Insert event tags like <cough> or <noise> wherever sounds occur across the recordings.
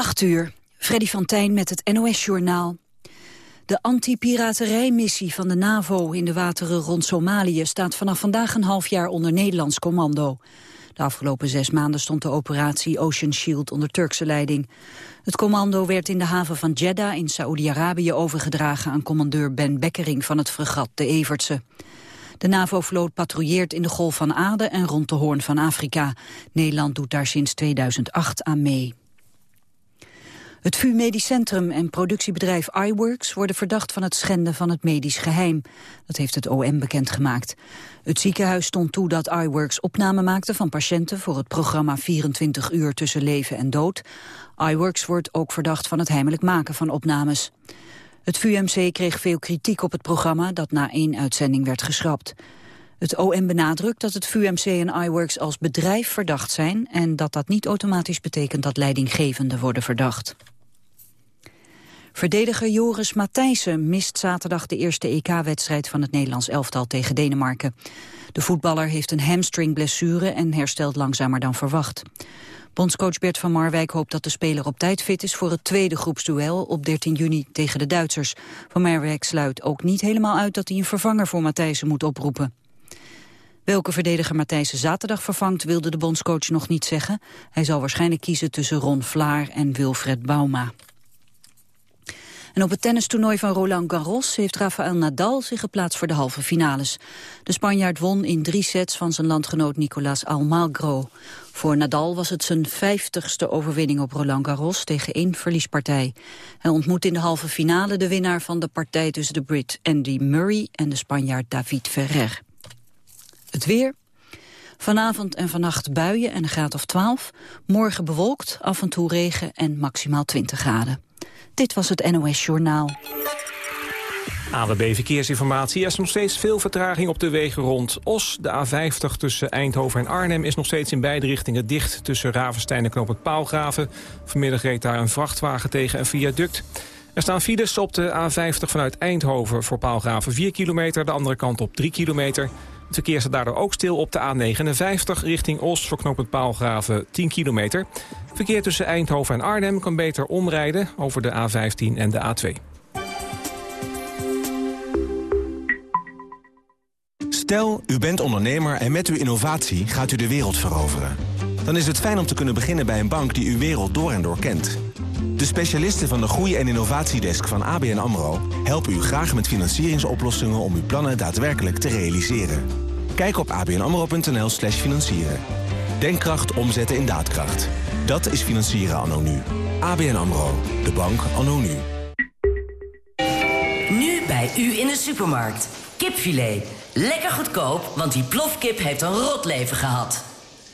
8 uur, Freddy van Tijn met het NOS-journaal. De anti-piraterijmissie van de NAVO in de wateren rond Somalië... staat vanaf vandaag een half jaar onder Nederlands commando. De afgelopen zes maanden stond de operatie Ocean Shield onder Turkse leiding. Het commando werd in de haven van Jeddah in Saoedi-Arabië overgedragen... aan commandeur Ben Bekkering van het fregat de Evertse. De NAVO-vloot patrouilleert in de Golf van Aden en rond de Hoorn van Afrika. Nederland doet daar sinds 2008 aan mee. Het VU Medisch Centrum en productiebedrijf iWorks worden verdacht van het schenden van het medisch geheim. Dat heeft het OM bekendgemaakt. Het ziekenhuis stond toe dat iWorks opname maakte van patiënten voor het programma 24 uur tussen leven en dood. iWorks wordt ook verdacht van het heimelijk maken van opnames. Het VUMC kreeg veel kritiek op het programma dat na één uitzending werd geschrapt. Het OM benadrukt dat het VUMC en iWorks als bedrijf verdacht zijn... en dat dat niet automatisch betekent dat leidinggevenden worden verdacht. Verdediger Joris Matthijssen mist zaterdag de eerste EK-wedstrijd van het Nederlands elftal tegen Denemarken. De voetballer heeft een hamstringblessure en herstelt langzamer dan verwacht. Bondscoach Bert van Marwijk hoopt dat de speler op tijd fit is voor het tweede groepsduel op 13 juni tegen de Duitsers. Van Marwijk sluit ook niet helemaal uit dat hij een vervanger voor Matthijssen moet oproepen. Welke verdediger Matthijssen zaterdag vervangt wilde de bondscoach nog niet zeggen. Hij zal waarschijnlijk kiezen tussen Ron Vlaar en Wilfred Bauma. En op het tennistoernooi van Roland Garros heeft Rafael Nadal zich geplaatst voor de halve finales. De Spanjaard won in drie sets van zijn landgenoot Nicolas Almagro. Voor Nadal was het zijn vijftigste overwinning op Roland Garros tegen één verliespartij. Hij ontmoet in de halve finale de winnaar van de partij tussen de Brit Andy Murray en de Spanjaard David Ferrer. Het weer. Vanavond en vannacht buien en een graad of 12. Morgen bewolkt, af en toe regen en maximaal 20 graden. Dit was het NOS Journaal. AWB Verkeersinformatie. Er is nog steeds veel vertraging op de wegen rond Os. De A50 tussen Eindhoven en Arnhem is nog steeds in beide richtingen dicht... tussen Ravenstein en Knoop het Paalgraven. Vanmiddag reed daar een vrachtwagen tegen een viaduct. Er staan files op de A50 vanuit Eindhoven voor Paalgraven 4 kilometer... de andere kant op 3 kilometer. Het verkeer staat daardoor ook stil op de A59 richting Os voor knooppunt Paalgraven 10 kilometer. Verkeer tussen Eindhoven en Arnhem kan beter omrijden over de A15 en de A2. Stel, u bent ondernemer en met uw innovatie gaat u de wereld veroveren. Dan is het fijn om te kunnen beginnen bij een bank die uw wereld door en door kent. De specialisten van de Groei- en Innovatiedesk van ABN AMRO... helpen u graag met financieringsoplossingen om uw plannen daadwerkelijk te realiseren. Kijk op abnamro.nl slash financieren. Denkkracht omzetten in daadkracht. Dat is financieren anno nu. ABN AMRO. De bank anno nu. Nu bij u in de supermarkt. Kipfilet. Lekker goedkoop, want die plofkip heeft een rot leven gehad.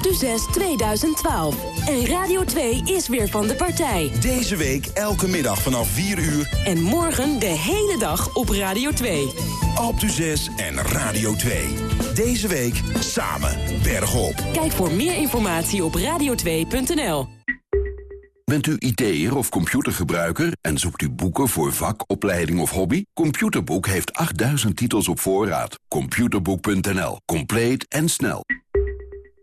Alpe d'Huez 2012. En Radio 2 is weer van de partij. Deze week elke middag vanaf 4 uur. En morgen de hele dag op Radio 2. Alpe d'Huez en Radio 2. Deze week samen bergop. Kijk voor meer informatie op radio2.nl. Bent u IT'er of computergebruiker en zoekt u boeken voor vak, opleiding of hobby? Computerboek heeft 8000 titels op voorraad. Computerboek.nl. Compleet en snel.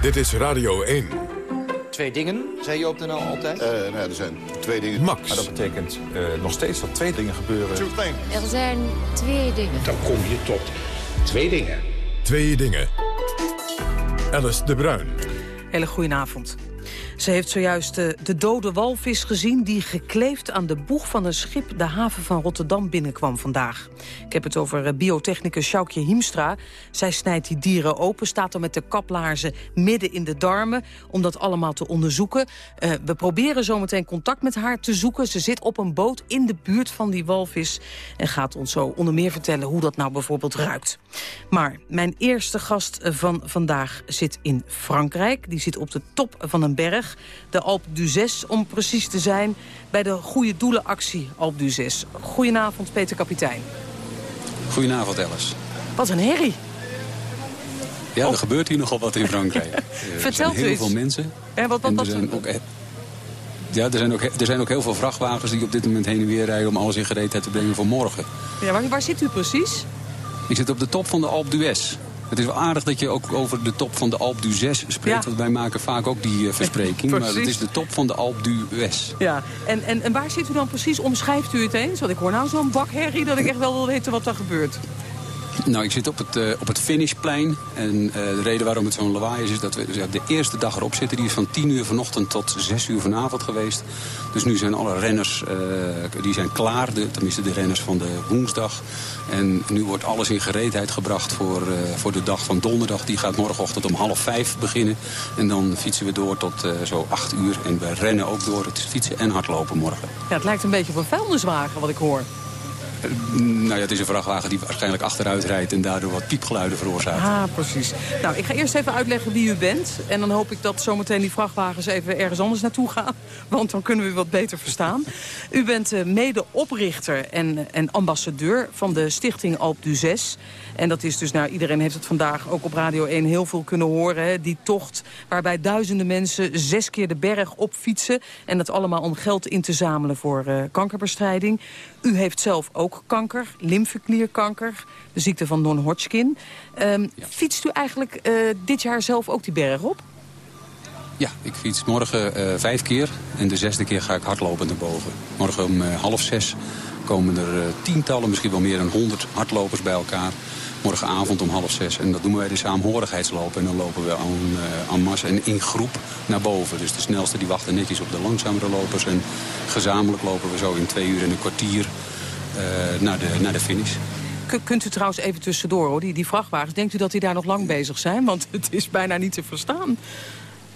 Dit is Radio 1. Twee dingen, zei je op de NL altijd? Uh, nou, er zijn twee dingen. Max. Maar dat betekent uh, nog steeds dat twee dingen gebeuren. Er zijn twee dingen. Dan kom je tot twee dingen. Twee dingen. Alice de Bruin. Hele goedenavond. Ze heeft zojuist de, de dode walvis gezien... die gekleefd aan de boeg van een schip de haven van Rotterdam binnenkwam vandaag. Ik heb het over eh, biotechnicus Sjoukje Hiemstra. Zij snijdt die dieren open, staat er met de kaplaarzen midden in de darmen... om dat allemaal te onderzoeken. Uh, we proberen zometeen contact met haar te zoeken. Ze zit op een boot in de buurt van die walvis... en gaat ons zo onder meer vertellen hoe dat nou bijvoorbeeld ruikt. Maar mijn eerste gast van vandaag zit in Frankrijk. Die zit op de top van een berg de Alp d'Huez om precies te zijn... bij de Goede Doelenactie Alp d'Huez. Goedenavond, Peter Kapitein. Goedenavond, Alice. Wat een herrie. Ja, er oh. gebeurt hier nogal wat in Frankrijk. <laughs> er zijn heel veel mensen. En wat, wat, wat, er zijn ook, ja, er zijn, ook, er zijn ook heel veel vrachtwagens die op dit moment heen en weer rijden... om alles in gereedheid te brengen voor morgen. Ja, waar, waar zit u precies? Ik zit op de top van de Alp d'Huez. Het is wel aardig dat je ook over de top van de Alp d'Huez spreekt. Want wij maken vaak ook die uh, verspreking. maar het is de top van de Alp d'Huez. Ja, en, en, en waar zit u dan precies? Omschrijft u het eens? Want ik hoor nou zo'n bakherrie dat ik echt wel wil weten wat er gebeurt. Nou, ik zit op het, uh, op het finishplein. En uh, de reden waarom het zo'n lawaai is, is dat we dus de eerste dag erop zitten. Die is van 10 uur vanochtend tot 6 uur vanavond geweest. Dus nu zijn alle renners uh, die zijn klaar. Tenminste, de renners van de woensdag. En nu wordt alles in gereedheid gebracht voor, voor de dag van donderdag. Die gaat morgenochtend om half vijf beginnen. En dan fietsen we door tot zo 8 uur. En we rennen ook door het fietsen en hardlopen morgen. Ja, het lijkt een beetje op een vuilniswagen wat ik hoor. Nou ja, het is een vrachtwagen die waarschijnlijk achteruit rijdt... en daardoor wat piepgeluiden veroorzaakt. Ah, precies. Nou, ik ga eerst even uitleggen wie u bent. En dan hoop ik dat zometeen die vrachtwagens even ergens anders naartoe gaan. <laughs> Want dan kunnen we u wat beter verstaan. U bent uh, medeoprichter en, en ambassadeur van de stichting Alp du Zes. En dat is dus, nou, iedereen heeft het vandaag ook op Radio 1 heel veel kunnen horen. Die tocht waarbij duizenden mensen zes keer de berg op fietsen. En dat allemaal om geld in te zamelen voor uh, kankerbestrijding. U heeft zelf ook kanker, lymfeklierkanker, de ziekte van non-Hodgkin. Um, Fietst u eigenlijk uh, dit jaar zelf ook die berg op? Ja, ik fiets morgen uh, vijf keer en de zesde keer ga ik hardlopen naar boven. Morgen om uh, half zes komen er tientallen, misschien wel meer dan honderd hardlopers bij elkaar morgenavond om half zes. En dat noemen wij de saamhorigheidslopen. En dan lopen we aan, uh, aan massa en in groep naar boven. Dus de snelste die wachten netjes op de langzamere lopers. En gezamenlijk lopen we zo in twee uur en een kwartier naar, de, naar de finish. Kunt u trouwens even tussendoor, hoor, die, die vrachtwagens... denkt u dat die daar nog lang bezig zijn? Want het is bijna niet te verstaan.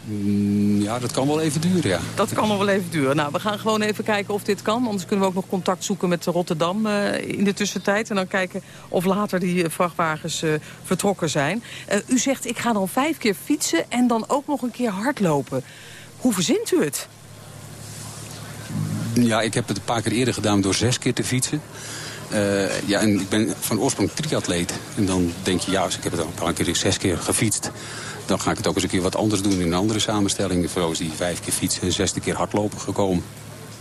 Mm, ja, dat kan wel even duren, ja. Dat kan nog wel even duren. Nou, we gaan gewoon even kijken of dit kan. Anders kunnen we ook nog contact zoeken met Rotterdam uh, in de tussentijd. En dan kijken of later die vrachtwagens uh, vertrokken zijn. Uh, u zegt, ik ga dan vijf keer fietsen en dan ook nog een keer hardlopen. Hoe verzint u het? Ja, ik heb het een paar keer eerder gedaan door zes keer te fietsen. ja, en ik ben van oorsprong triatleet. En dan denk je, ja, ik heb het al een paar keer zes keer gefietst dan ga ik het ook eens een keer wat anders doen in een andere samenstelling. Voor is die vijf keer fietsen en zesde keer hardlopen gekomen.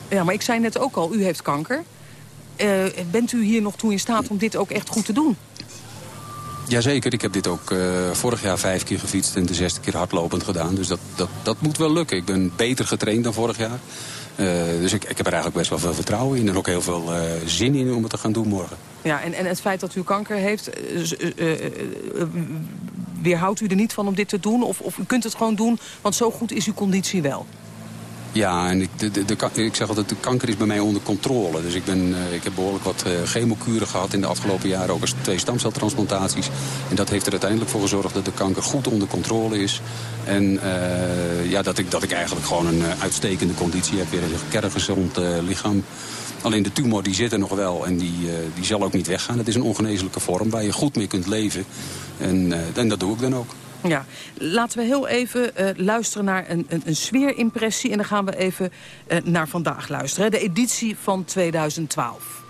Ja, maar ik zei net ook al, u heeft kanker. Uh, bent u hier nog toe in staat om dit ook echt goed te doen? Jazeker, ik heb dit ook uh, vorig jaar vijf keer gefietst en de zesde keer hardlopend gedaan. Dus dat, dat, dat moet wel lukken. Ik ben beter getraind dan vorig jaar. Uh, dus ik, heb er eigenlijk best wel veel vertrouwen in en ook heel veel uh, zin in om het te gaan doen morgen. Ja, en, en het feit dat u kanker heeft, weerhoudt u er niet van om dit te doen? Of, of u kunt het gewoon doen, want zo goed is uw conditie wel? Ja, en ik, de, de, ik zeg altijd, de kanker is bij mij onder controle. Dus ik, ben, uh, ik heb behoorlijk wat uh, chemokuren gehad in de afgelopen jaren. Ook als twee stamceltransplantaties. En dat heeft er uiteindelijk voor gezorgd dat de kanker goed onder controle is. En uh, ja, dat, ik, dat ik eigenlijk gewoon een uitstekende conditie heb. Weer een kerngezond lichaam. Alleen de tumor die zit er nog wel en die, die zal ook niet weggaan. Het is een ongeneeslijke vorm waar je goed mee kunt leven. En, en dat doe ik dan ook. Ja, laten we heel even uh, luisteren naar een, een, een, sfeerimpressie. En dan gaan we even uh, naar vandaag luisteren. De editie van 2012.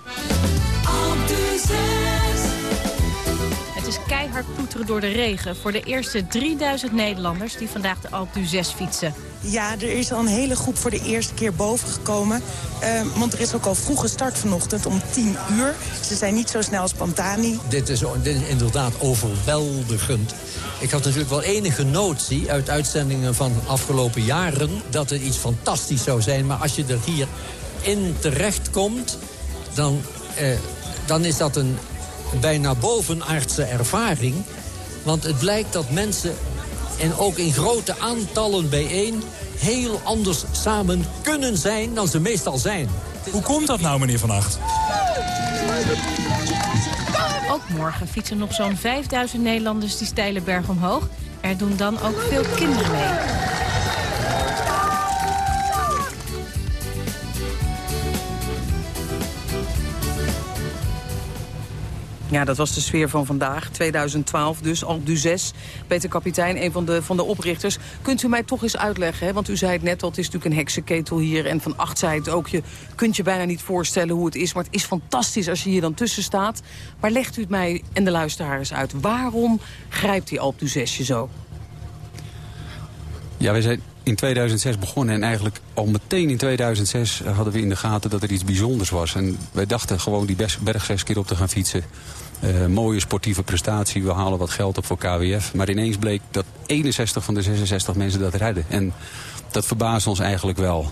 Het is keihard ploeteren door de regen voor de eerste 3000 Nederlanders die vandaag de Alpe d'Huez fietsen. Ja, er is al een hele groep voor de eerste keer boven gekomen. Uh, want er is ook al vroeg gestart vanochtend om 10 uur. Ze zijn niet zo snel als Pantani. Dit is, dit is inderdaad overweldigend. Ik had natuurlijk wel enige notie uit uitzendingen van afgelopen jaren... dat het iets fantastisch zou zijn. Maar als je er hier in terechtkomt, dan, eh, dan is dat een bijna bovenaardse ervaring. Want het blijkt dat mensen, en ook in grote aantallen bijeen... heel anders samen kunnen zijn dan ze meestal zijn. Hoe komt dat nou, meneer Van Acht? Ook morgen fietsen nog zo'n 5000 Nederlanders die steile berg omhoog. Er doen dan ook veel kinderen mee. Ja, dat was de sfeer van vandaag, 2012 dus, Alp du 6. Peter Kapitein, een van de, van de oprichters. Kunt u mij toch eens uitleggen, hè? want u zei het net al, het is natuurlijk een heksenketel hier... en Van Acht zei het ook, je kunt je bijna niet voorstellen hoe het is... maar het is fantastisch als je hier dan tussen staat. Maar legt u het mij en de luisteraars uit, waarom grijpt die Alp du 6 je zo? Ja, wij zijn in 2006 begonnen en eigenlijk al meteen in 2006 hadden we in de gaten dat er iets bijzonders was. En wij dachten gewoon die berg zes keer op te gaan fietsen. Uh, mooie sportieve prestatie, we halen wat geld op voor KWF. Maar ineens bleek dat 61 van de 66 mensen dat redden. En dat verbaasde ons eigenlijk wel.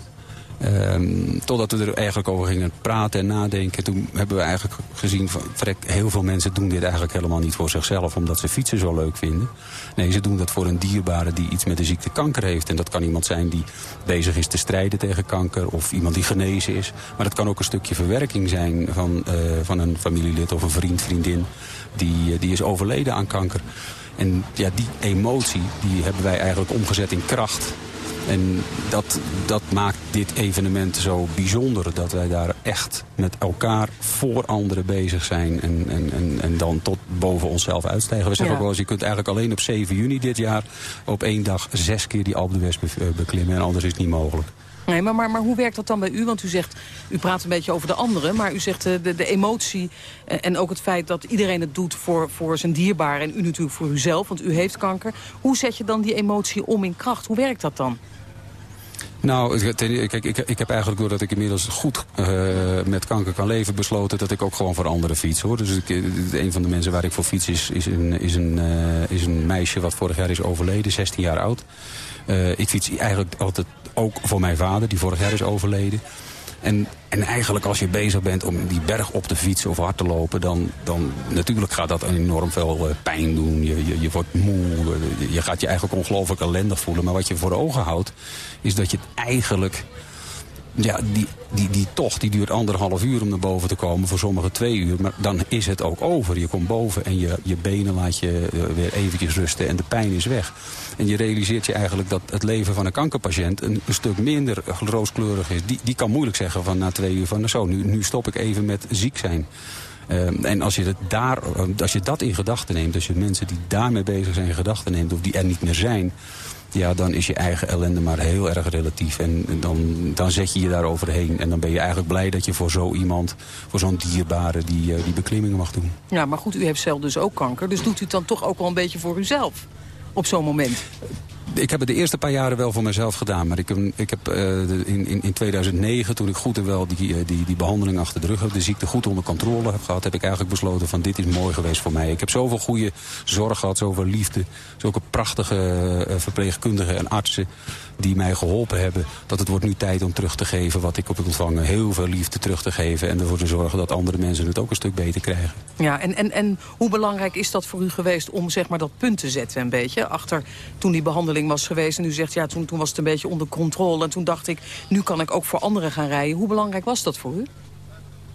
Um, totdat we er eigenlijk over gingen praten en nadenken. Toen hebben we eigenlijk gezien van heel veel mensen doen dit eigenlijk helemaal niet voor zichzelf. Omdat ze fietsen zo leuk vinden. Nee, ze doen dat voor een dierbare die iets met de ziekte kanker heeft. En dat kan iemand zijn die bezig is te strijden tegen kanker. Of iemand die genezen is. Maar dat kan ook een stukje verwerking zijn van, uh, van een familielid of een vriend, vriendin. Die, uh, die is overleden aan kanker. En ja, die emotie die hebben wij eigenlijk omgezet in kracht. En dat, dat maakt dit evenement zo bijzonder. Dat wij daar echt met elkaar voor anderen bezig zijn. En, en, en, en dan tot boven onszelf uitstijgen. We zeggen ook wel eens, je kunt eigenlijk alleen op 7 juni dit jaar... op één dag zes keer die Alpe d'Huez beklimmen. En anders is het niet mogelijk. Nee, maar, maar, maar hoe werkt dat dan bij u? Want u zegt, u praat een beetje over de anderen... maar u zegt de, de emotie en ook het feit dat iedereen het doet voor, voor zijn dierbare... en u natuurlijk voor uzelf, want u heeft kanker. Hoe zet je dan die emotie om in kracht? Hoe werkt dat dan? Nou, kijk, ik, heb eigenlijk doordat ik inmiddels goed uh, met kanker kan leven... besloten dat ik ook gewoon voor anderen fiets. hoor. Dus ik, een van de mensen waar ik voor fiets is, is, een, is, een, uh, is een meisje wat vorig jaar is overleden, 16 jaar oud. Uh, ik fiets eigenlijk altijd ook voor mijn vader, die vorig jaar is overleden. En, en eigenlijk als je bezig bent om die berg op te fietsen of hard te lopen... dan, dan natuurlijk gaat dat enorm veel uh, pijn doen. Je, je, je wordt moe, je gaat je eigenlijk ongelooflijk ellendig voelen. Maar wat je voor ogen houdt, is dat je het eigenlijk ja, die, die, die tocht die duurt anderhalf uur om naar boven te komen. Voor sommigen twee uur. Maar dan is het ook over. Je komt boven en je, je benen laat je uh, weer eventjes rusten. En de pijn is weg. En je realiseert je eigenlijk dat het leven van een kankerpatiënt... een, stuk minder rooskleurig is. Die, die kan moeilijk zeggen van na twee uur van... Zo, nu, nu stop ik even met ziek zijn. Uh, en als je, het daar, als je dat in gedachten neemt... als je mensen die daarmee bezig zijn in gedachten neemt... of die er niet meer zijn ja, dan is je eigen ellende maar heel erg relatief. En dan, dan zet je je daar overheen. En dan ben je eigenlijk blij dat je voor zo iemand, voor zo'n dierbare, die, uh, die beklimmingen mag doen. Ja, maar goed, u heeft zelf dus ook kanker. Dus doet u het dan toch ook wel een beetje voor uzelf op zo'n moment? Ik heb het de eerste paar jaren wel voor mezelf gedaan. Maar ik ik heb uh, in, in, in 2009, toen ik goed en wel die, uh, die, die behandeling achter de rug heb... de ziekte goed onder controle heb gehad... heb ik eigenlijk besloten van dit is mooi geweest voor mij. Ik heb zoveel goede zorg gehad, zoveel liefde. Zulke prachtige uh, verpleegkundigen en artsen die mij geholpen hebben. Dat het wordt nu tijd om terug te geven wat ik heb ontvangen. Heel veel liefde terug te geven. En ervoor te zorgen dat andere mensen het ook een stuk beter krijgen. Ja, en, en, en hoe belangrijk is dat voor u geweest om zeg maar, dat punt te zetten een beetje? Achter toen die behandeling was geweest. En u zegt, ja, toen, toen was het een beetje onder controle. En toen dacht ik, nu kan ik ook voor anderen gaan rijden. Hoe belangrijk was dat voor u?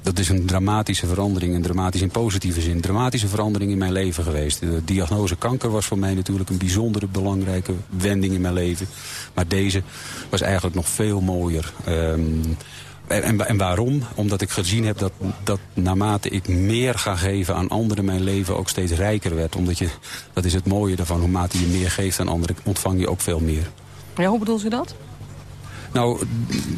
dat is een dramatische verandering. Een dramatisch in positieve zin. Dramatische verandering in mijn leven geweest. De diagnose kanker was voor mij natuurlijk een bijzondere belangrijke wending in mijn leven. Maar deze was eigenlijk nog veel mooier. Um, en, en, waarom? Omdat ik gezien heb dat, dat naarmate ik meer ga geven aan anderen... mijn leven ook steeds rijker werd. Omdat je, dat is het mooie ervan. Hoe mate je meer geeft aan anderen, ontvang je ook veel meer. Ja, hoe bedoelt u dat? Nou,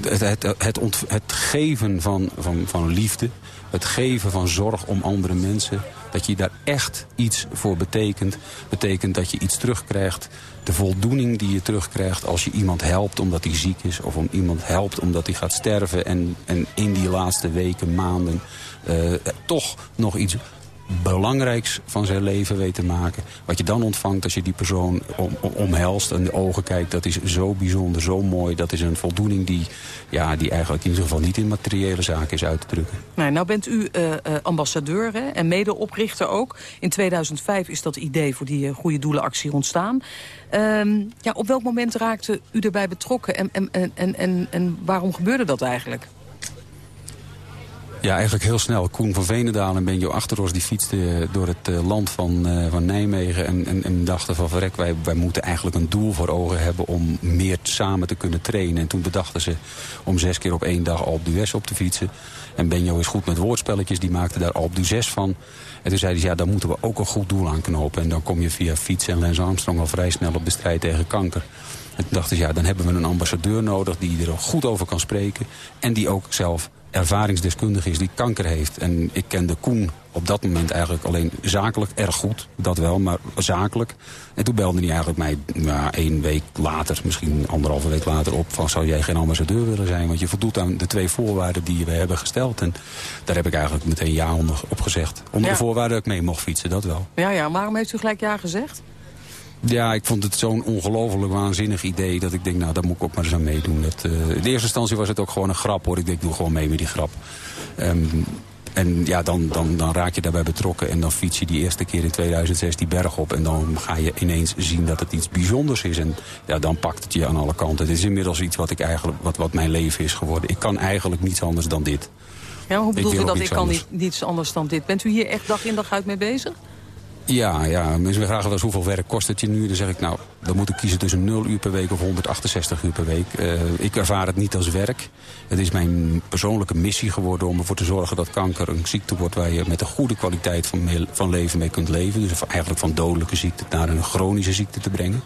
het, het, het, het geven van, van, van liefde, het geven van zorg om andere mensen... dat je daar echt iets voor betekent. Betekent dat je iets terugkrijgt. De voldoening die je terugkrijgt als je iemand helpt omdat hij ziek is... of om iemand helpt omdat hij gaat sterven... en, en in die laatste weken, maanden, uh, toch nog iets belangrijks van zijn leven weet te maken. Wat je dan ontvangt als je die persoon om, om, omhelst en de ogen kijkt... dat is zo bijzonder, zo mooi. Dat is een voldoening die, ja, die eigenlijk in ieder geval niet in materiële zaken is uit te drukken. Nee, nou bent u uh, ambassadeur hè, en medeoprichter ook. In 2005 is dat idee voor die uh, goede doelenactie ontstaan. Um, ja, op welk moment raakte u erbij betrokken en, en, en, en, en waarom gebeurde dat eigenlijk? Ja, eigenlijk heel snel. Koen van Venendaal en Benjo Achteros die fietsten door het uh, land van, uh, van Nijmegen. En, en, en, dachten van verrek, wij, wij moeten eigenlijk een doel voor ogen hebben om meer samen te kunnen trainen. En toen bedachten ze om zes keer op één dag Alp d'Huez op te fietsen. En Benjo is goed met woordspelletjes, die maakte daar Alp d'Huez van. En toen zeiden ze, ja, daar moeten we ook een goed doel aan knopen. En dan kom je via fietsen en Lance Armstrong al vrij snel op de strijd tegen kanker. En toen dachten ze, ja, dan hebben we een ambassadeur nodig die er goed over kan spreken. En die ook zelf ervaringsdeskundige is die kanker heeft. En ik kende Koen op dat moment eigenlijk alleen zakelijk erg goed. Dat wel, maar zakelijk. En toen belde hij eigenlijk mij ja, één week later, misschien anderhalve week later op... van zou jij geen ambassadeur willen zijn? Want je voldoet aan de twee voorwaarden die we hebben gesteld. En daar heb ik eigenlijk meteen ja onder, op gezegd. Onder Ja. de voorwaarde dat ik mee mocht fietsen, dat wel. Ja, ja, waarom heeft u gelijk ja gezegd? Ja, ik vond het zo'n ongelooflijk waanzinnig idee... dat ik denk, nou, daar moet ik ook maar eens aan meedoen. Dat, eh, in de eerste instantie was het ook gewoon een grap, hoor. Ik denk, ik doe gewoon mee met die grap. Ehm, en ja, dan, dan, dan raak je daarbij betrokken en dan fiets je die eerste keer in 2006 die berg op. En dan ga je ineens zien dat het iets bijzonders is. En ja, dan pakt het je aan alle kanten. Het is inmiddels iets wat, ik eigenlijk, wat, wat mijn leven is geworden. Ik kan eigenlijk niets anders dan dit. Ja, hoe bedoelt u dat ik kan niet, niets anders dan dit? Bent u hier echt dag in dag uit mee bezig? Ja, ja, mensen vragen wel eens hoeveel werk kost het je nu. Dan zeg ik, nou, dan moet ik kiezen tussen 0 uur per week of 168 uur per week. Eh, ik ervaar het niet als werk. Het is mijn persoonlijke missie geworden om ervoor te zorgen dat kanker een ziekte wordt... waar je met een goede kwaliteit van, van leven mee kunt leven. Dus eigenlijk van dodelijke ziekte naar een chronische ziekte te brengen.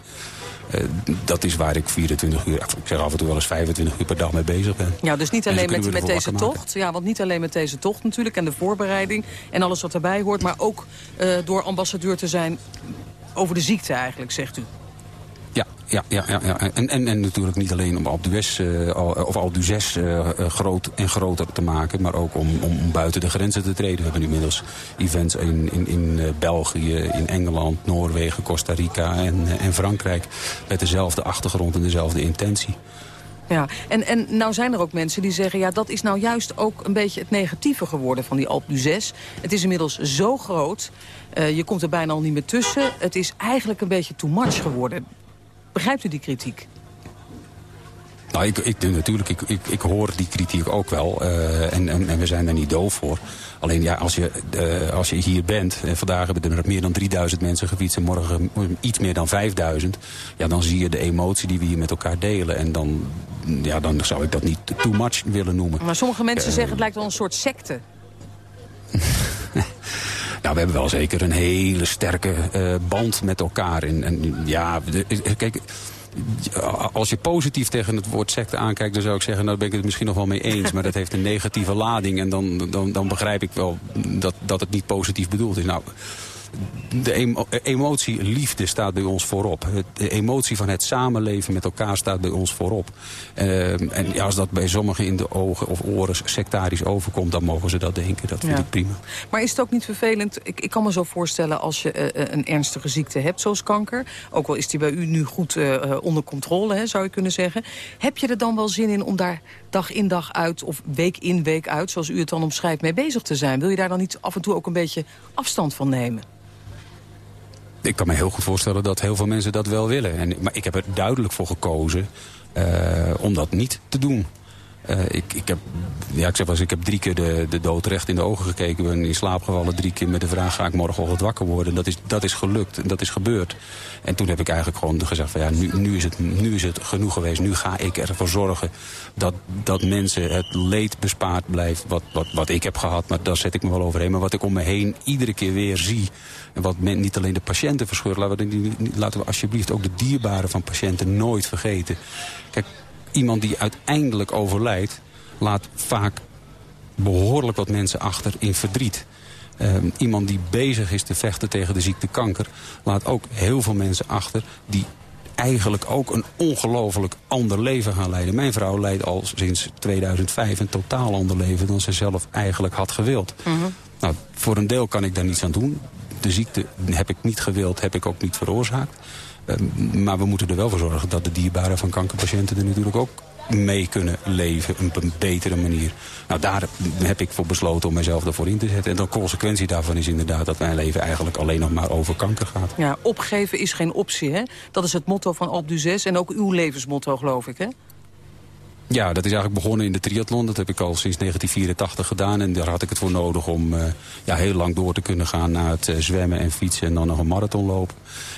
Eh, dat is waar ik 24 uur, ik zeg af en toe wel eens 25 uur per dag mee bezig ben. Ja, dus niet alleen met, met deze maken. tocht. Ja, want niet alleen met deze tocht natuurlijk en de voorbereiding en alles wat erbij hoort. Maar ook eh, door ambassadeur te zijn over de ziekte eigenlijk, zegt u. Ja, ja, ja, ja, ja. En, en, en natuurlijk niet alleen om Alpe d'Huez, eh, al- of Alpe d'Huez eh, eh, groot en groter te maken... maar ook om, om, buiten de grenzen te treden. We hebben inmiddels events in, in, in eh, België, in Engeland, Noorwegen, Costa Rica en, eh, en Frankrijk... met dezelfde achtergrond en dezelfde intentie. Ja, en, en nou zijn er ook mensen die zeggen... ja, dat is nou juist ook een beetje het negatieve geworden van die Alpe d'Huez. Het is inmiddels zo groot, eh, je komt er bijna al niet meer tussen. Het is eigenlijk een beetje too much geworden. Begrijpt u die kritiek? Nou, ik, ik, natuurlijk, ik, ik, ik hoor die kritiek ook wel. eh, en, en, en we zijn daar niet doof voor. Alleen ja, als je, eh, als je hier bent... en vandaag hebben er meer dan 3000 mensen gefietst... en morgen iets meer dan 5000... ja, dan zie je de emotie die we hier met elkaar delen. En dan, ja, dan zou ik dat niet too much willen noemen. Maar sommige mensen Eh, zeggen het lijkt wel een soort secte. <laughs> Nou, we hebben wel zeker een hele sterke eh, band met elkaar. En, en ja, kijk, als je positief tegen het woord secte aankijkt... dan zou ik zeggen, nou ben ik het misschien nog wel mee eens. Maar dat heeft een negatieve lading. En dan, dan, dan begrijp ik wel dat, dat het niet positief bedoeld is. Nou, de emo- emotie liefde staat bij ons voorop. De emotie van het samenleven met elkaar staat bij ons voorop. Ehm, en als dat bij sommigen in de ogen of oren sectarisch overkomt... dan mogen ze dat denken. Dat vind Ja. ik prima. Maar is het ook niet vervelend? Ik, ik kan me zo voorstellen als je eh, eh, een ernstige ziekte hebt, zoals kanker. Ook al is die bij u nu goed eh, eh, onder controle, hè, zou je kunnen zeggen. Heb je er dan wel zin in om daar dag in dag uit, of week in week uit... zoals u het dan omschrijft, mee bezig te zijn? Wil je daar dan niet af en toe ook een beetje afstand van nemen? Ik kan me heel goed voorstellen dat heel veel mensen dat wel willen. En, maar ik heb er duidelijk voor gekozen eh, om dat niet te doen. Eh, ik, ik, heb, ja, ik, zeg ik heb drie keer de, de dood recht in de ogen gekeken. ben in slaap gevallen drie keer met de vraag... ga ik morgenochtend wakker worden? Dat is, dat is gelukt en dat is gebeurd. En toen heb ik eigenlijk gewoon gezegd... ja, nu, nu, is het, nu is het genoeg geweest. Nu ga ik ervoor zorgen dat, dat mensen het leed bespaard blijft... Wat, wat, wat ik heb gehad, maar daar zet ik me wel overheen. Maar wat ik om me heen iedere keer weer zie... en wat niet alleen de patiënten verscheurt... Laten we, laten we alsjeblieft ook de dierbaren van patiënten nooit vergeten. Kijk, iemand die uiteindelijk overlijdt... laat vaak behoorlijk wat mensen achter in verdriet. Ehm, iemand die bezig is te vechten tegen de ziekte kanker... laat ook heel veel mensen achter die eigenlijk ook een ongelooflijk ander leven gaan leiden. Mijn vrouw leidt al sinds 2005 een totaal ander leven... dan ze zelf eigenlijk had gewild. Nou, voor een deel kan ik daar niets aan doen. De ziekte heb ik niet gewild, heb ik ook niet veroorzaakt. Ehm, maar we moeten er wel voor zorgen dat de dierbaren van kankerpatiënten er natuurlijk ook mee kunnen leven op een betere manier. Nou, daar heb ik voor besloten om mezelf ervoor in te zetten. En de consequentie daarvan is inderdaad dat mijn leven eigenlijk alleen nog maar over kanker gaat. Ja, opgeven is geen optie, hè? Dat is het motto van d'Huez en ook uw levensmotto, geloof ik, hè? Ja, dat is eigenlijk begonnen in de triathlon. Dat heb ik al sinds 1984 gedaan. En daar had ik het voor nodig om uh, ja, heel lang door te kunnen gaan... naar het uh, zwemmen en fietsen en dan nog een marathon lopen.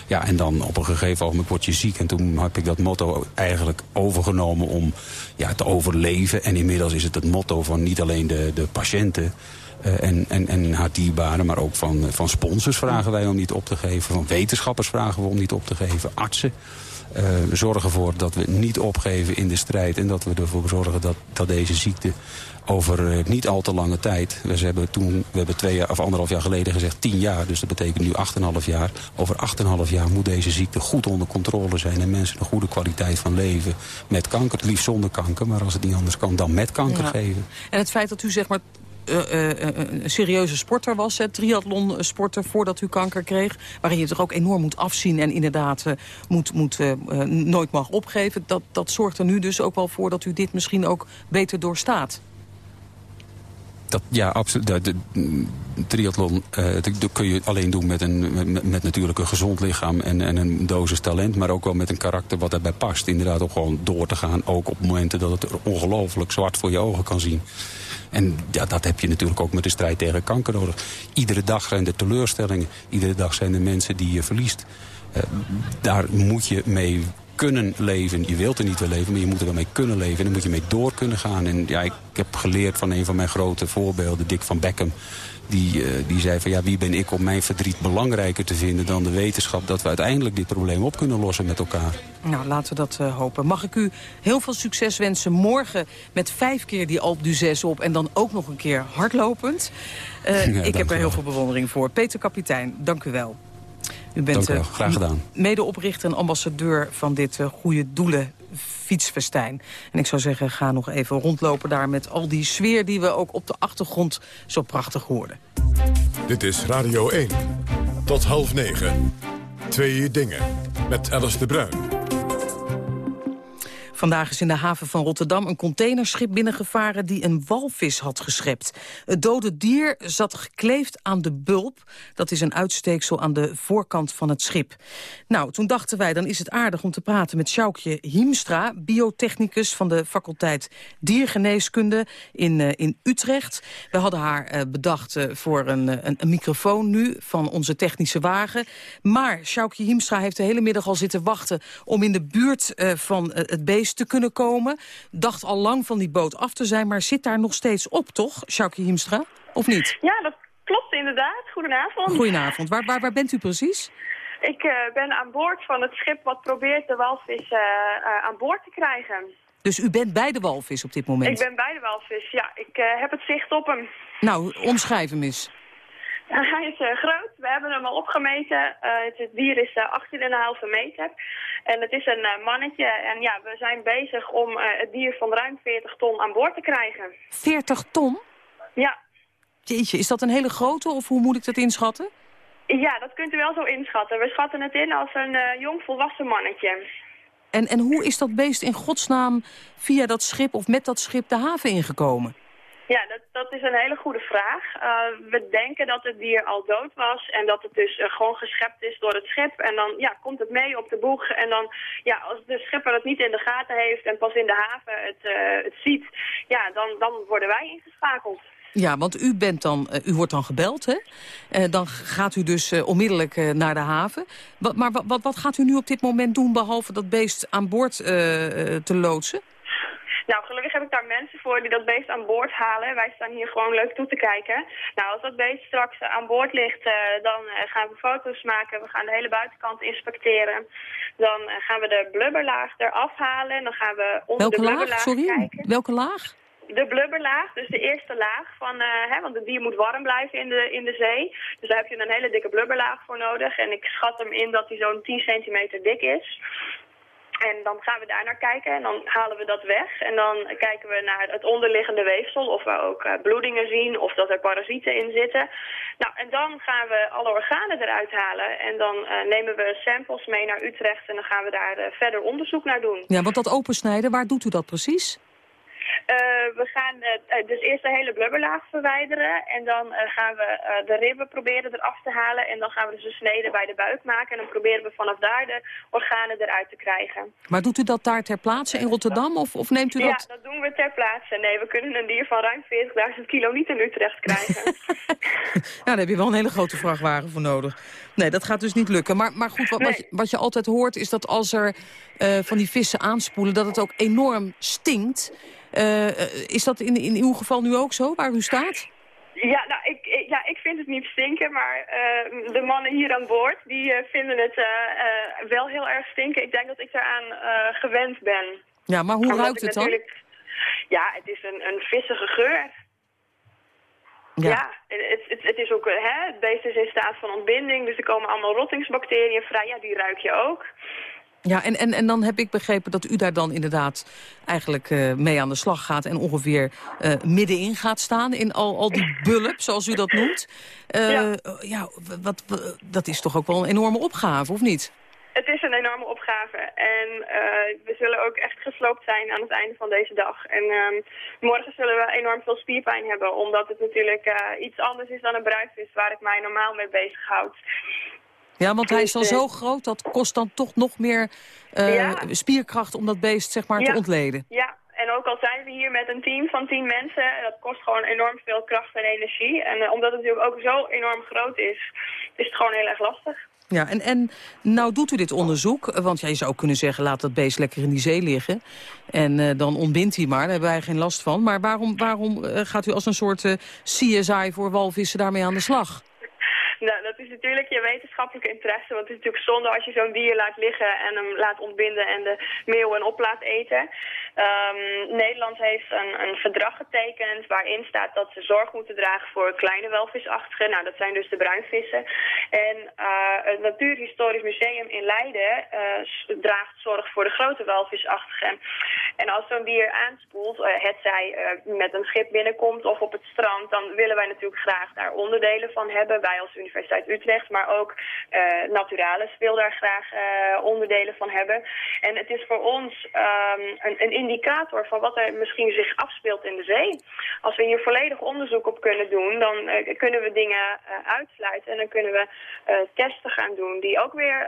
Ja, en dan op een gegeven moment word je ziek. En toen heb ik dat motto eigenlijk overgenomen om ja, te overleven. En inmiddels is het het motto van niet alleen de, de patiënten... Uh, en, en, en haar dierbaren, maar ook van, van sponsors vragen wij om niet op te geven. Van wetenschappers vragen we om niet op te geven. Artsen. Uh, zorgen ervoor dat we niet opgeven in de strijd... en dat we ervoor zorgen dat, dat deze ziekte over uh, niet al te lange tijd... We hebben, toen, we hebben twee jaar, of anderhalf jaar geleden gezegd tien jaar... dus dat betekent nu 8,5 jaar. Over 8,5 jaar moet deze ziekte goed onder controle zijn... en mensen een goede kwaliteit van leven met kanker. Het liefst zonder kanker, maar als het niet anders kan, dan met kanker Ja. geven. En het feit dat u zeg maar eh, eh, een serieuze sporter was, hè, triathlon-sporter, voordat u kanker kreeg... waarin je toch ook enorm moet afzien en inderdaad eh, moet, moet, eh, eh, nooit mag opgeven... Dat, dat zorgt er nu dus ook wel voor dat u dit misschien ook beter doorstaat. Dat, ja, absoluut. De, de triathlon eh, kun je alleen doen met, een, met, natuurlijk een gezond lichaam en, en een dosis talent. Maar ook wel met een karakter wat erbij past. Inderdaad om gewoon door te gaan. Ook op momenten dat het er ongelooflijk zwart voor je ogen kan zien. En ja, dat heb je natuurlijk ook met de strijd tegen kanker nodig. Iedere dag zijn er teleurstellingen. Iedere dag zijn er mensen die je verliest. Eh, daar moet je mee kunnen leven. Je wilt er niet wel leven, maar je moet er wel mee kunnen leven. En dan moet je mee door kunnen gaan. En ja, ik heb geleerd van een van mijn grote voorbeelden, Dick van Beckham. Die, eh, die zei van ja, wie ben ik om mijn verdriet belangrijker te vinden dan de wetenschap... dat we uiteindelijk dit probleem op kunnen lossen met elkaar. Nou, laten we dat eh, hopen. Mag ik u heel veel succes wensen morgen met vijf keer die Alpe d'Huez op... en dan ook nog een keer hardlopend. Eh, <laughs> Ja, ik heb er heel veel bewondering voor. Peter Kapitein, dank u wel. U bent Dank u wel. Graag gedaan. medeoprichter en ambassadeur van dit goede doelen fietsfestijn. En ik zou zeggen, ga nog even rondlopen daar met al die sfeer... die we ook op de achtergrond zo prachtig hoorden. Dit is Radio 1. Tot half negen. Twee dingen. Met Alice de Bruin. Vandaag is in de haven van Rotterdam een containerschip binnengevaren die een walvis had geschept. Het dode dier zat gekleefd aan de bulp. Dat is een uitsteeksel aan de voorkant van het schip. Nou, toen dachten wij, dan is het aardig om te praten met Sjoukje Hiemstra, biotechnicus van de faculteit Diergeneeskunde in, eh, in Utrecht. We hadden haar eh, bedacht eh, voor een, een, microfoon nu van onze technische wagen. Maar Sjoukje Hiemstra heeft de hele middag al zitten wachten om in de buurt van het beest te kunnen komen. Dacht al lang van die boot af te zijn, maar zit daar nog steeds op, toch, Sjoukje Hiemstra? Of niet? Ja, dat klopt inderdaad. Goedenavond. Goedenavond. Waar, waar, waar bent u precies? Ik eh, ben aan boord van het schip wat probeert de walvis eh, eh, aan boord te krijgen. Dus u bent bij de walvis op dit moment? Ik ben bij de walvis, ja. Ik heb het zicht op hem. Nou, omschrijf hem eens. Hij is eh, groot. We hebben hem al opgemeten. Eh, het, het dier is eh 18,5 meter. En het is een eh, mannetje. En ja, we zijn bezig om eh, het dier van ruim 40 ton aan boord te krijgen. 40 ton? Ja. Jeetje, is dat een hele grote of hoe moet ik dat inschatten? Ja, dat kunt u wel zo inschatten. We schatten het in als een eh, jong volwassen mannetje. En, en hoe is dat beest in godsnaam via dat schip of met dat schip de haven ingekomen? Ja, dat, dat is een hele goede vraag. Uh, we denken dat het dier al dood was en dat het dus uh, gewoon geschept is door het schip. En dan ja, komt het mee op de boeg. En dan, ja, als de schipper het niet in de gaten heeft en pas in de haven het, uh, het ziet, ja, dan, dan worden wij ingeschakeld. Ja, want u, bent dan, u wordt dan gebeld, hè? Dan gaat u dus onmiddellijk naar de haven. Maar wat, wat gaat u nu op dit moment doen, behalve dat beest aan boord te loodsen? Nou, gelukkig heb ik daar mensen voor die dat beest aan boord halen. Wij staan hier gewoon leuk toe te kijken. Nou, als dat beest straks uh, aan boord ligt, uh, dan uh, gaan we foto's maken. We gaan de hele buitenkant inspecteren. Dan gaan we de blubberlaag eraf halen. En dan gaan we onder Welke de blubberlaag laag? Sorry, kijken. welke laag? De blubberlaag, dus de eerste laag van, hè, want het dier moet warm blijven in de, in de zee. Dus daar heb je een hele dikke blubberlaag voor nodig. En ik schat hem in dat hij zo'n 10 centimeter dik is. En dan gaan we daar naar kijken en dan halen we dat weg. En dan kijken we naar het onderliggende weefsel, of we ook uh, bloedingen zien, of dat er parasieten in zitten. Nou, en dan gaan we alle organen eruit halen. En dan uh, nemen we samples mee naar Utrecht en dan gaan we daar uh, verder onderzoek naar doen. Ja, want dat opensnijden, waar doet u dat precies? Uh, we gaan uh, dus eerst de hele blubberlaag verwijderen. En dan gaan we de ribben proberen eraf te halen. En dan gaan we dus een snede bij de buik maken. En dan proberen we vanaf daar de organen eruit te krijgen. Maar doet u dat daar ter plaatse in Rotterdam? Of, of neemt u ja, dat... Ja, dat doen we ter plaatse. Nee, we kunnen een dier van ruim 40.000 kilo niet in Utrecht krijgen. <laughs> ja, daar heb je wel een hele grote vrachtwagen voor nodig. Nee, dat gaat dus niet lukken. Maar, maar goed, wat, nee. wat, je, wat je altijd hoort is dat als er van die vissen aanspoelen... dat het ook enorm stinkt... Uh, is dat in, in uw geval nu ook zo, waar u staat? Ja, nou, ik, ik, ja, ik vind het niet stinken, maar uh, de mannen hier aan boord, die uh, vinden het uh, wel heel erg stinken. Ik denk dat ik daaraan gewend ben. Ja, maar hoe Omdat ruikt het dan? Ja, het is een, een vissige geur. Ja, ja het, het, het, is ook, hè, het beest is in staat van ontbinding, dus er komen allemaal rottingsbacteriën vrij. Ja, die ruik je ook. Ja, en, en, en dan heb ik begrepen dat u daar dan inderdaad eigenlijk uh, mee aan de slag gaat... en ongeveer uh, middenin gaat staan in al, al die <laughs> bulp, zoals u dat noemt. Uh, ja, ja wat, dat is toch ook wel een enorme opgave, of niet? Het is een enorme opgave en we zullen ook echt gesloopt zijn aan het einde van deze dag. En uh, morgen zullen we enorm veel spierpijn hebben, omdat het natuurlijk iets anders is dan een bruidvis waar ik mij normaal mee bezighoud. Ja, want hij is dan zo groot, dat kost dan toch nog meer uh, ja. spierkracht om dat beest zeg maar, ja. te ontleden. Ja, en ook al zijn we hier met een team van tien mensen, dat kost gewoon enorm veel kracht en energie. En uh, omdat het natuurlijk ook zo enorm groot is, is het gewoon heel erg lastig. Ja, en, en nou doet u dit onderzoek, want jij zou kunnen zeggen... laat dat beest lekker in die zee liggen en uh, dan ontbindt hij maar, daar hebben wij geen last van. Maar waarom, waarom gaat u als een soort CSI voor walvissen daarmee aan de slag? Nou, dat is natuurlijk je wetenschappelijke interesse. Want het is natuurlijk zonde als je zo'n dier laat liggen en hem laat ontbinden en de meeuwen op laat eten. Um, Nederland heeft een, een verdrag getekend waarin staat dat ze zorg moeten dragen voor kleine welvisachtigen. Nou, dat zijn dus de bruinvissen. En uh, het Natuurhistorisch Museum in Leiden uh, draagt zorg voor de grote welvisachtigen. En als zo'n dier aanspoelt, uh, het zij met een schip binnenkomt of op het strand, dan willen wij natuurlijk graag daar onderdelen van hebben. Wij als Universiteit Utrecht, maar ook Naturalis wil daar graag onderdelen van hebben. En het is voor ons um, een, een indicator van wat er misschien zich afspeelt in de zee. Als we hier volledig onderzoek op kunnen doen, dan uh, kunnen we dingen uitsluiten. En dan kunnen we testen gaan doen die ook weer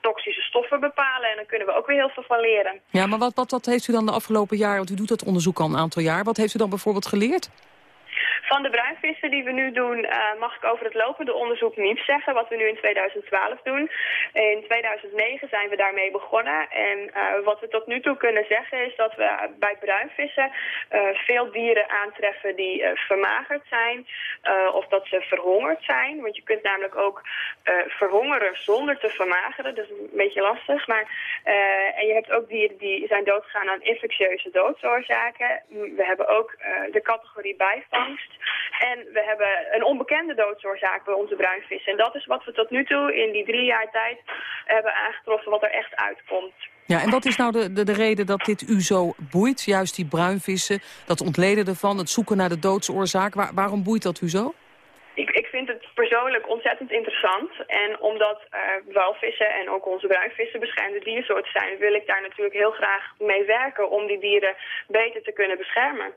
toxische stoffen bepalen. En dan kunnen we ook weer heel veel van leren. Ja, maar wat, wat, wat heeft u dan de afgelopen jaren, want u doet dat onderzoek al een aantal jaar, wat heeft u dan bijvoorbeeld geleerd? Van de bruinvissen die we nu doen, uh, mag ik over het lopende onderzoek niet zeggen, wat we nu in 2012 doen. In 2009 zijn we daarmee begonnen en uh, wat we tot nu toe kunnen zeggen is dat we bij bruinvissen uh, veel dieren aantreffen die vermagerd zijn of dat ze verhongerd zijn. Want je kunt namelijk ook verhongeren zonder te vermageren, dat is een beetje lastig. Maar, en je hebt ook dieren die zijn doodgegaan aan infectieuze doodsoorzaken. We hebben ook de categorie bijvangst. En we hebben een onbekende doodsoorzaak bij onze bruinvissen. En dat is wat we tot nu toe in die drie jaar tijd hebben aangetroffen wat er echt uitkomt. Ja, en wat is nou de, de, de reden dat dit u zo boeit? Juist die bruinvissen, dat ontleden ervan, het zoeken naar de doodsoorzaak. Waar, waarom boeit dat u zo? Ik, ik vind het persoonlijk ontzettend interessant. En omdat uh, walvissen en ook onze bruinvissen beschermde diersoorten zijn... wil ik daar natuurlijk heel graag mee werken om die dieren beter te kunnen beschermen.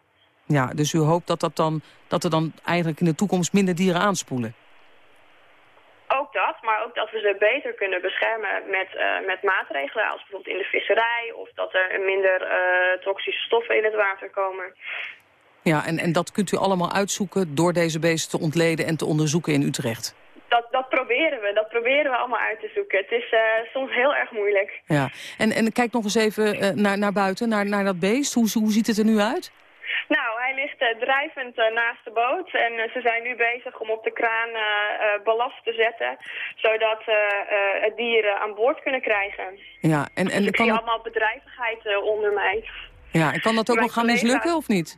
Ja, dus u hoopt dat, dat, dan, dat er dan eigenlijk in de toekomst minder dieren aanspoelen? Ook dat, maar ook dat we ze beter kunnen beschermen met, uh, met maatregelen. Als bijvoorbeeld in de visserij of dat er minder uh, toxische stoffen in het water komen. Ja, en, en dat kunt u allemaal uitzoeken door deze beesten te ontleden en te onderzoeken in Utrecht? Dat, dat proberen we, dat proberen we allemaal uit te zoeken. Het is uh, soms heel erg moeilijk. Ja, en, en kijk nog eens even naar, naar buiten, naar, naar dat beest. Hoe, hoe ziet het er nu uit? Nou, hij ligt uh, drijvend uh, naast de boot en uh, ze zijn nu bezig om op de kraan ballast te zetten, zodat het dieren aan boord kunnen krijgen. Ja, en, en dus ik kan zie het... allemaal bedrijvigheid onder mij. Ja, en kan dat ook nog gaan mislukken of niet?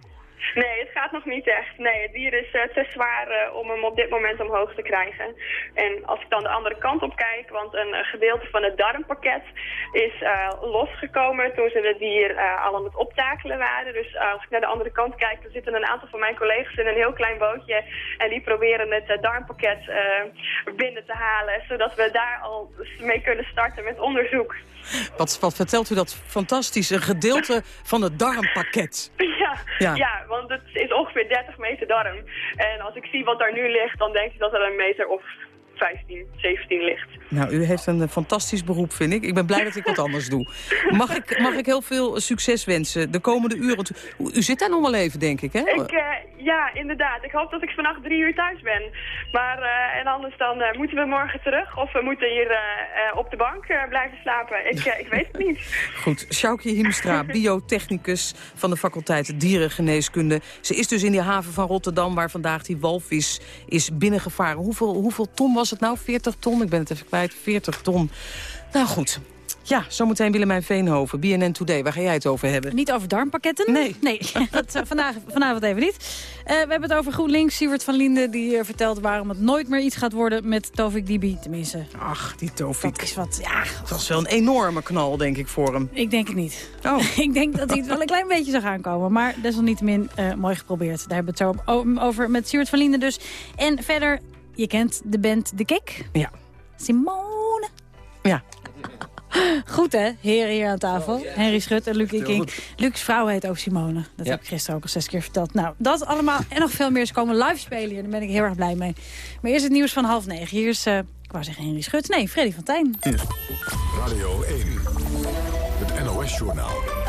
Nee, het gaat nog niet echt. Nee, het dier is uh, te zwaar uh, om hem op dit moment omhoog te krijgen. En als ik dan de andere kant op kijk, want een uh, gedeelte van het darmpakket is losgekomen toen ze het dier al aan het optakelen waren. Dus als ik naar de andere kant kijk, dan zitten een aantal van mijn collega's in een heel klein bootje. En die proberen het darmpakket binnen te halen, zodat we daar al mee kunnen starten met onderzoek. Wat, wat vertelt u dat fantastisch, een gedeelte van het darmpakket. <laughs> Ja, ja. ja, want het is ongeveer 30 meter darm. En als ik zie wat daar nu ligt, dan denk ik dat er een meter of 15, 17 ligt. Nou, u heeft een fantastisch beroep, vind ik. Ik ben blij dat ik wat anders doe. <laughs> Mag ik, mag ik heel veel succes wensen de komende uren? U zit daar nog wel even, denk ik, hè? Ik, uh, ja, inderdaad. Ik hoop dat ik vannacht drie uur thuis ben. Maar, uh, en anders dan uh, moeten we morgen terug. Of we moeten hier op de bank blijven slapen. Ik, ik weet het niet. <laughs> Goed. Sjoukje Hiemstra, <laughs> biotechnicus van de faculteit Dierengeneeskunde. Ze is dus in de haven van Rotterdam, waar vandaag die walvis is binnengevaren. Hoeveel, hoeveel ton was het nou? 40 ton? Ik ben het even kwijt. 40 ton. Nou goed, ja, zometeen Willemijn Veenhoven, BNN Today. Waar ga jij het over hebben? Niet over darmpakketten? Nee. Nee, <laughs> dat, uh, vandaag, vanavond even niet. Uh, we hebben het over GroenLinks. Siewert van Linden die uh, vertelt waarom het nooit meer iets gaat worden met Tovik Dibi. Tenminste. Ach, die Tovik. Dat is wat, ja. Dat was wel een enorme knal, denk ik, voor hem. Ik denk het niet. Oh. <laughs> ik denk dat hij het wel een klein beetje zou gaan komen. Maar desalniettemin mooi geprobeerd. Daar hebben we het zo over met Siewert van Linden dus. En verder, je kent de band De Kik. Ja. Simone. Ja. <laughs> Goed hè, heren hier aan tafel. Henry Schut en Luc Iking. Luc's vrouw heet ook Simone. Dat Ja. heb ik gisteren ook al zes keer verteld. Nou, dat allemaal en nog veel meer. Ze komen live spelen hier. Daar ben ik heel erg blij mee. Maar eerst het nieuws van half negen. Hier is, eh, ik wou zeggen Henry Schut. Nee, Freddy van Tijn. Radio 1, het NOS-journaal.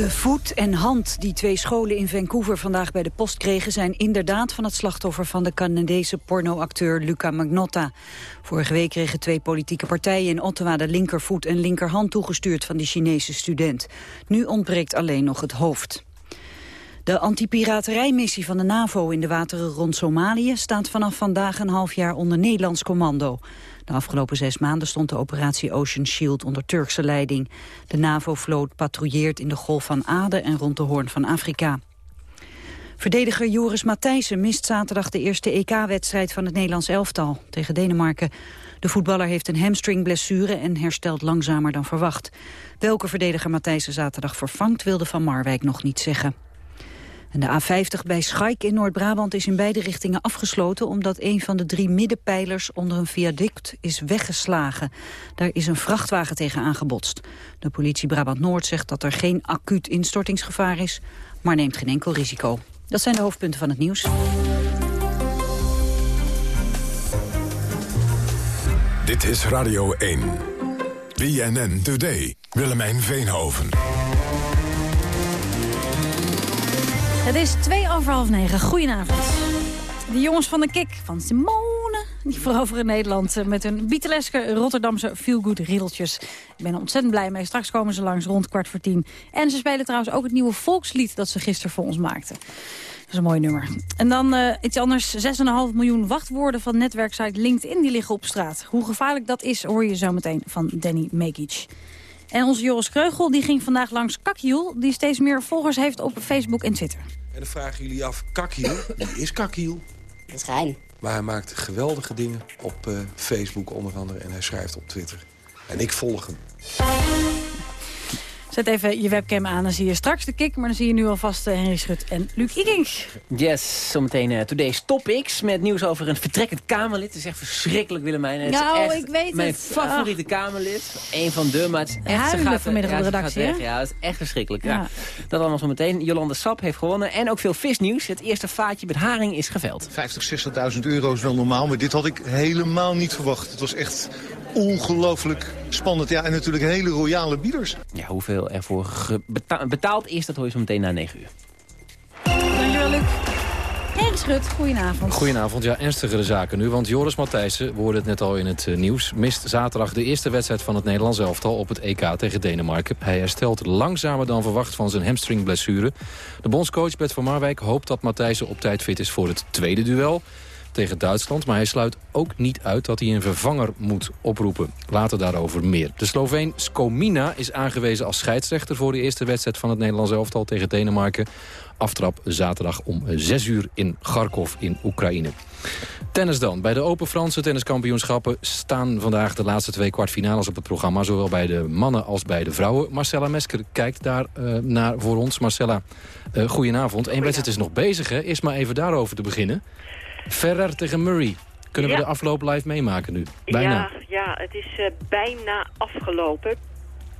De voet en hand die twee scholen in Vancouver vandaag bij de post kregen... zijn inderdaad van het slachtoffer van de Canadese pornoacteur Luca Magnotta. Vorige week kregen twee politieke partijen in Ottawa... de linkervoet en linkerhand toegestuurd van die Chinese student. Nu ontbreekt alleen nog het hoofd. De antipiraterijmissie van de NAVO in de wateren rond Somalië... staat vanaf vandaag een half jaar onder Nederlands commando. De afgelopen zes maanden stond de operatie Ocean Shield onder Turkse leiding. De NAVO-vloot patrouilleert in de Golf van Aden en rond de Hoorn van Afrika. Verdediger Joris Matthijssen mist zaterdag de eerste EK-wedstrijd van het Nederlands elftal tegen Denemarken. De voetballer heeft een hamstringblessure en herstelt langzamer dan verwacht. Welke verdediger Matthijssen zaterdag vervangt wilde Van Marwijk nog niet zeggen. De A50 bij Schaik in Noord-Brabant is in beide richtingen afgesloten... omdat een van de drie middenpijlers onder een viaduct is weggeslagen. Daar is een vrachtwagen tegen aangebotst. De politie Brabant-Noord zegt dat er geen acuut instortingsgevaar is... maar neemt geen enkel risico. Dat zijn de hoofdpunten van het nieuws. Dit is Radio 1. BNN Today. Willemijn Veenhoven. Het is twee over half negen. Goedenavond. De jongens van de Kik van Simone... die veroveren Nederland eh, met hun Beatleske Rotterdamse feel-good riddeltjes. Ik ben er ontzettend blij mee. Straks komen ze langs rond kwart voor tien. En ze spelen trouwens ook het nieuwe volkslied... dat ze gisteren voor ons maakten. Dat is een mooi nummer. En dan uh, iets anders. 6,5 miljoen wachtwoorden van netwerksite LinkedIn die liggen op straat. Hoe gevaarlijk dat is, hoor je zo meteen van Danny Mekic. En onze Joris Kreugel die ging vandaag langs Kakhiel... die steeds meer volgers heeft op Facebook en Twitter. En dan vragen jullie af, Kakhiel, wie is Kakhiel? Dat is geheim. Maar hij maakt geweldige dingen op uh, Facebook onder andere en hij schrijft op Twitter. En ik volg hem. Zet even je webcam aan, dan zie je straks de kick. Maar dan zie je nu alvast uh, Henry Schut en Luc Ikings. Yes, zometeen uh, Today's Topics met nieuws over een vertrekkend Kamerlid. Het is echt verschrikkelijk, Willemijn. Het nou, is echt ik weet mijn het. favoriete Kamerlid. Een van de, maar het is echt... Huilen ze gaat, vanmiddag ja, op de redactie, weg. Ja, het is echt verschrikkelijk. Ja. Ja. Dat allemaal zometeen. Jolande Sap heeft gewonnen. En ook veel visnieuws. Het eerste vaatje met haring is geveld. 50, 60.000 euro is wel normaal, maar dit had ik helemaal niet verwacht. Het was echt ongelooflijk spannend. Ja, en natuurlijk hele royale bieders. Ja, hoeveel ervoor beta- betaald is, dat hoor je zo meteen na 9 uur. Dankjewel, Luc. Henry Schut, goedenavond. Goedenavond, ja, ernstigere zaken nu. Want Joris Matthijssen, we hoorden het net al in het eh, nieuws... mist zaterdag de eerste wedstrijd van het Nederlands elftal op het EK tegen Denemarken. Hij herstelt langzamer dan verwacht van zijn hamstringblessure. De bondscoach Bert van Marwijk hoopt dat Matthijssen op tijd fit is voor het tweede duel. Tegen Duitsland. Maar hij sluit ook niet uit dat hij een vervanger moet oproepen. Later daarover meer. De Sloveen Skomina is aangewezen als scheidsrechter... voor de eerste wedstrijd van het Nederlands elftal tegen Denemarken. Aftrap zaterdag om 6 uur in Kharkov in Oekraïne. Tennis dan. Bij de Open Franse tenniskampioenschappen staan vandaag de laatste twee kwartfinales op het programma. Zowel bij de mannen als bij de vrouwen. Marcella Mesker kijkt daar uh, naar voor ons. Marcella, uh, goedenavond. Eén wedstrijd is nog bezig, hè? Eerst maar even daarover te beginnen. Ferrer tegen Murray. Kunnen we de afloop live meemaken nu? Bijna. Ja, ja het is uh, bijna afgelopen.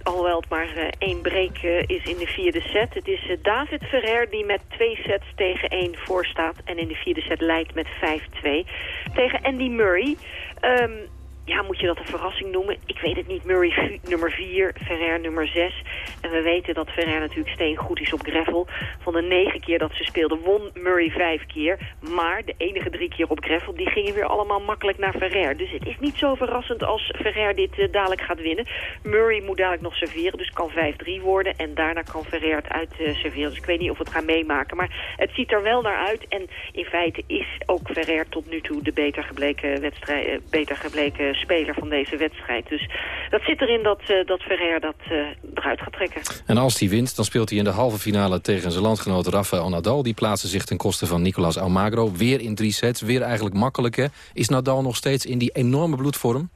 Alhoewel het maar uh, één break uh, is in de vierde set. Het is David Ferrer die met twee sets tegen één voor staat. En in de vierde set leidt met 5-2. Tegen Andy Murray. Um, ja, moet je dat een verrassing noemen? Ik weet het niet. Murray nummer 4, Ferrer nummer 6. En we weten dat Ferrer natuurlijk steen goed is op gravel. Van de negen keer dat ze speelde won Murray vijf keer. Maar de enige drie keer op gravel, die gingen weer allemaal makkelijk naar Ferrer. Dus het is niet zo verrassend als Ferrer dit uh, dadelijk gaat winnen. Murray moet dadelijk nog serveren, dus kan 5-3 worden. En daarna kan Ferrer het uit serveren. Dus ik weet niet of we het gaan meemaken. Maar het ziet er wel naar uit. En in feite is ook Ferrer tot nu toe de beter gebleken, wedstrijd, uh, beter gebleken speler van deze wedstrijd. Dus dat zit erin dat, uh, dat Ferrer dat uh, eruit gaat trekken. En als hij wint, dan speelt hij in de halve finale tegen zijn landgenoot Rafael Nadal. Die plaatsen zich ten koste van Nicolas Almagro. Weer in drie sets, weer eigenlijk makkelijk. Hè? Is Nadal nog steeds in die enorme bloedvorm?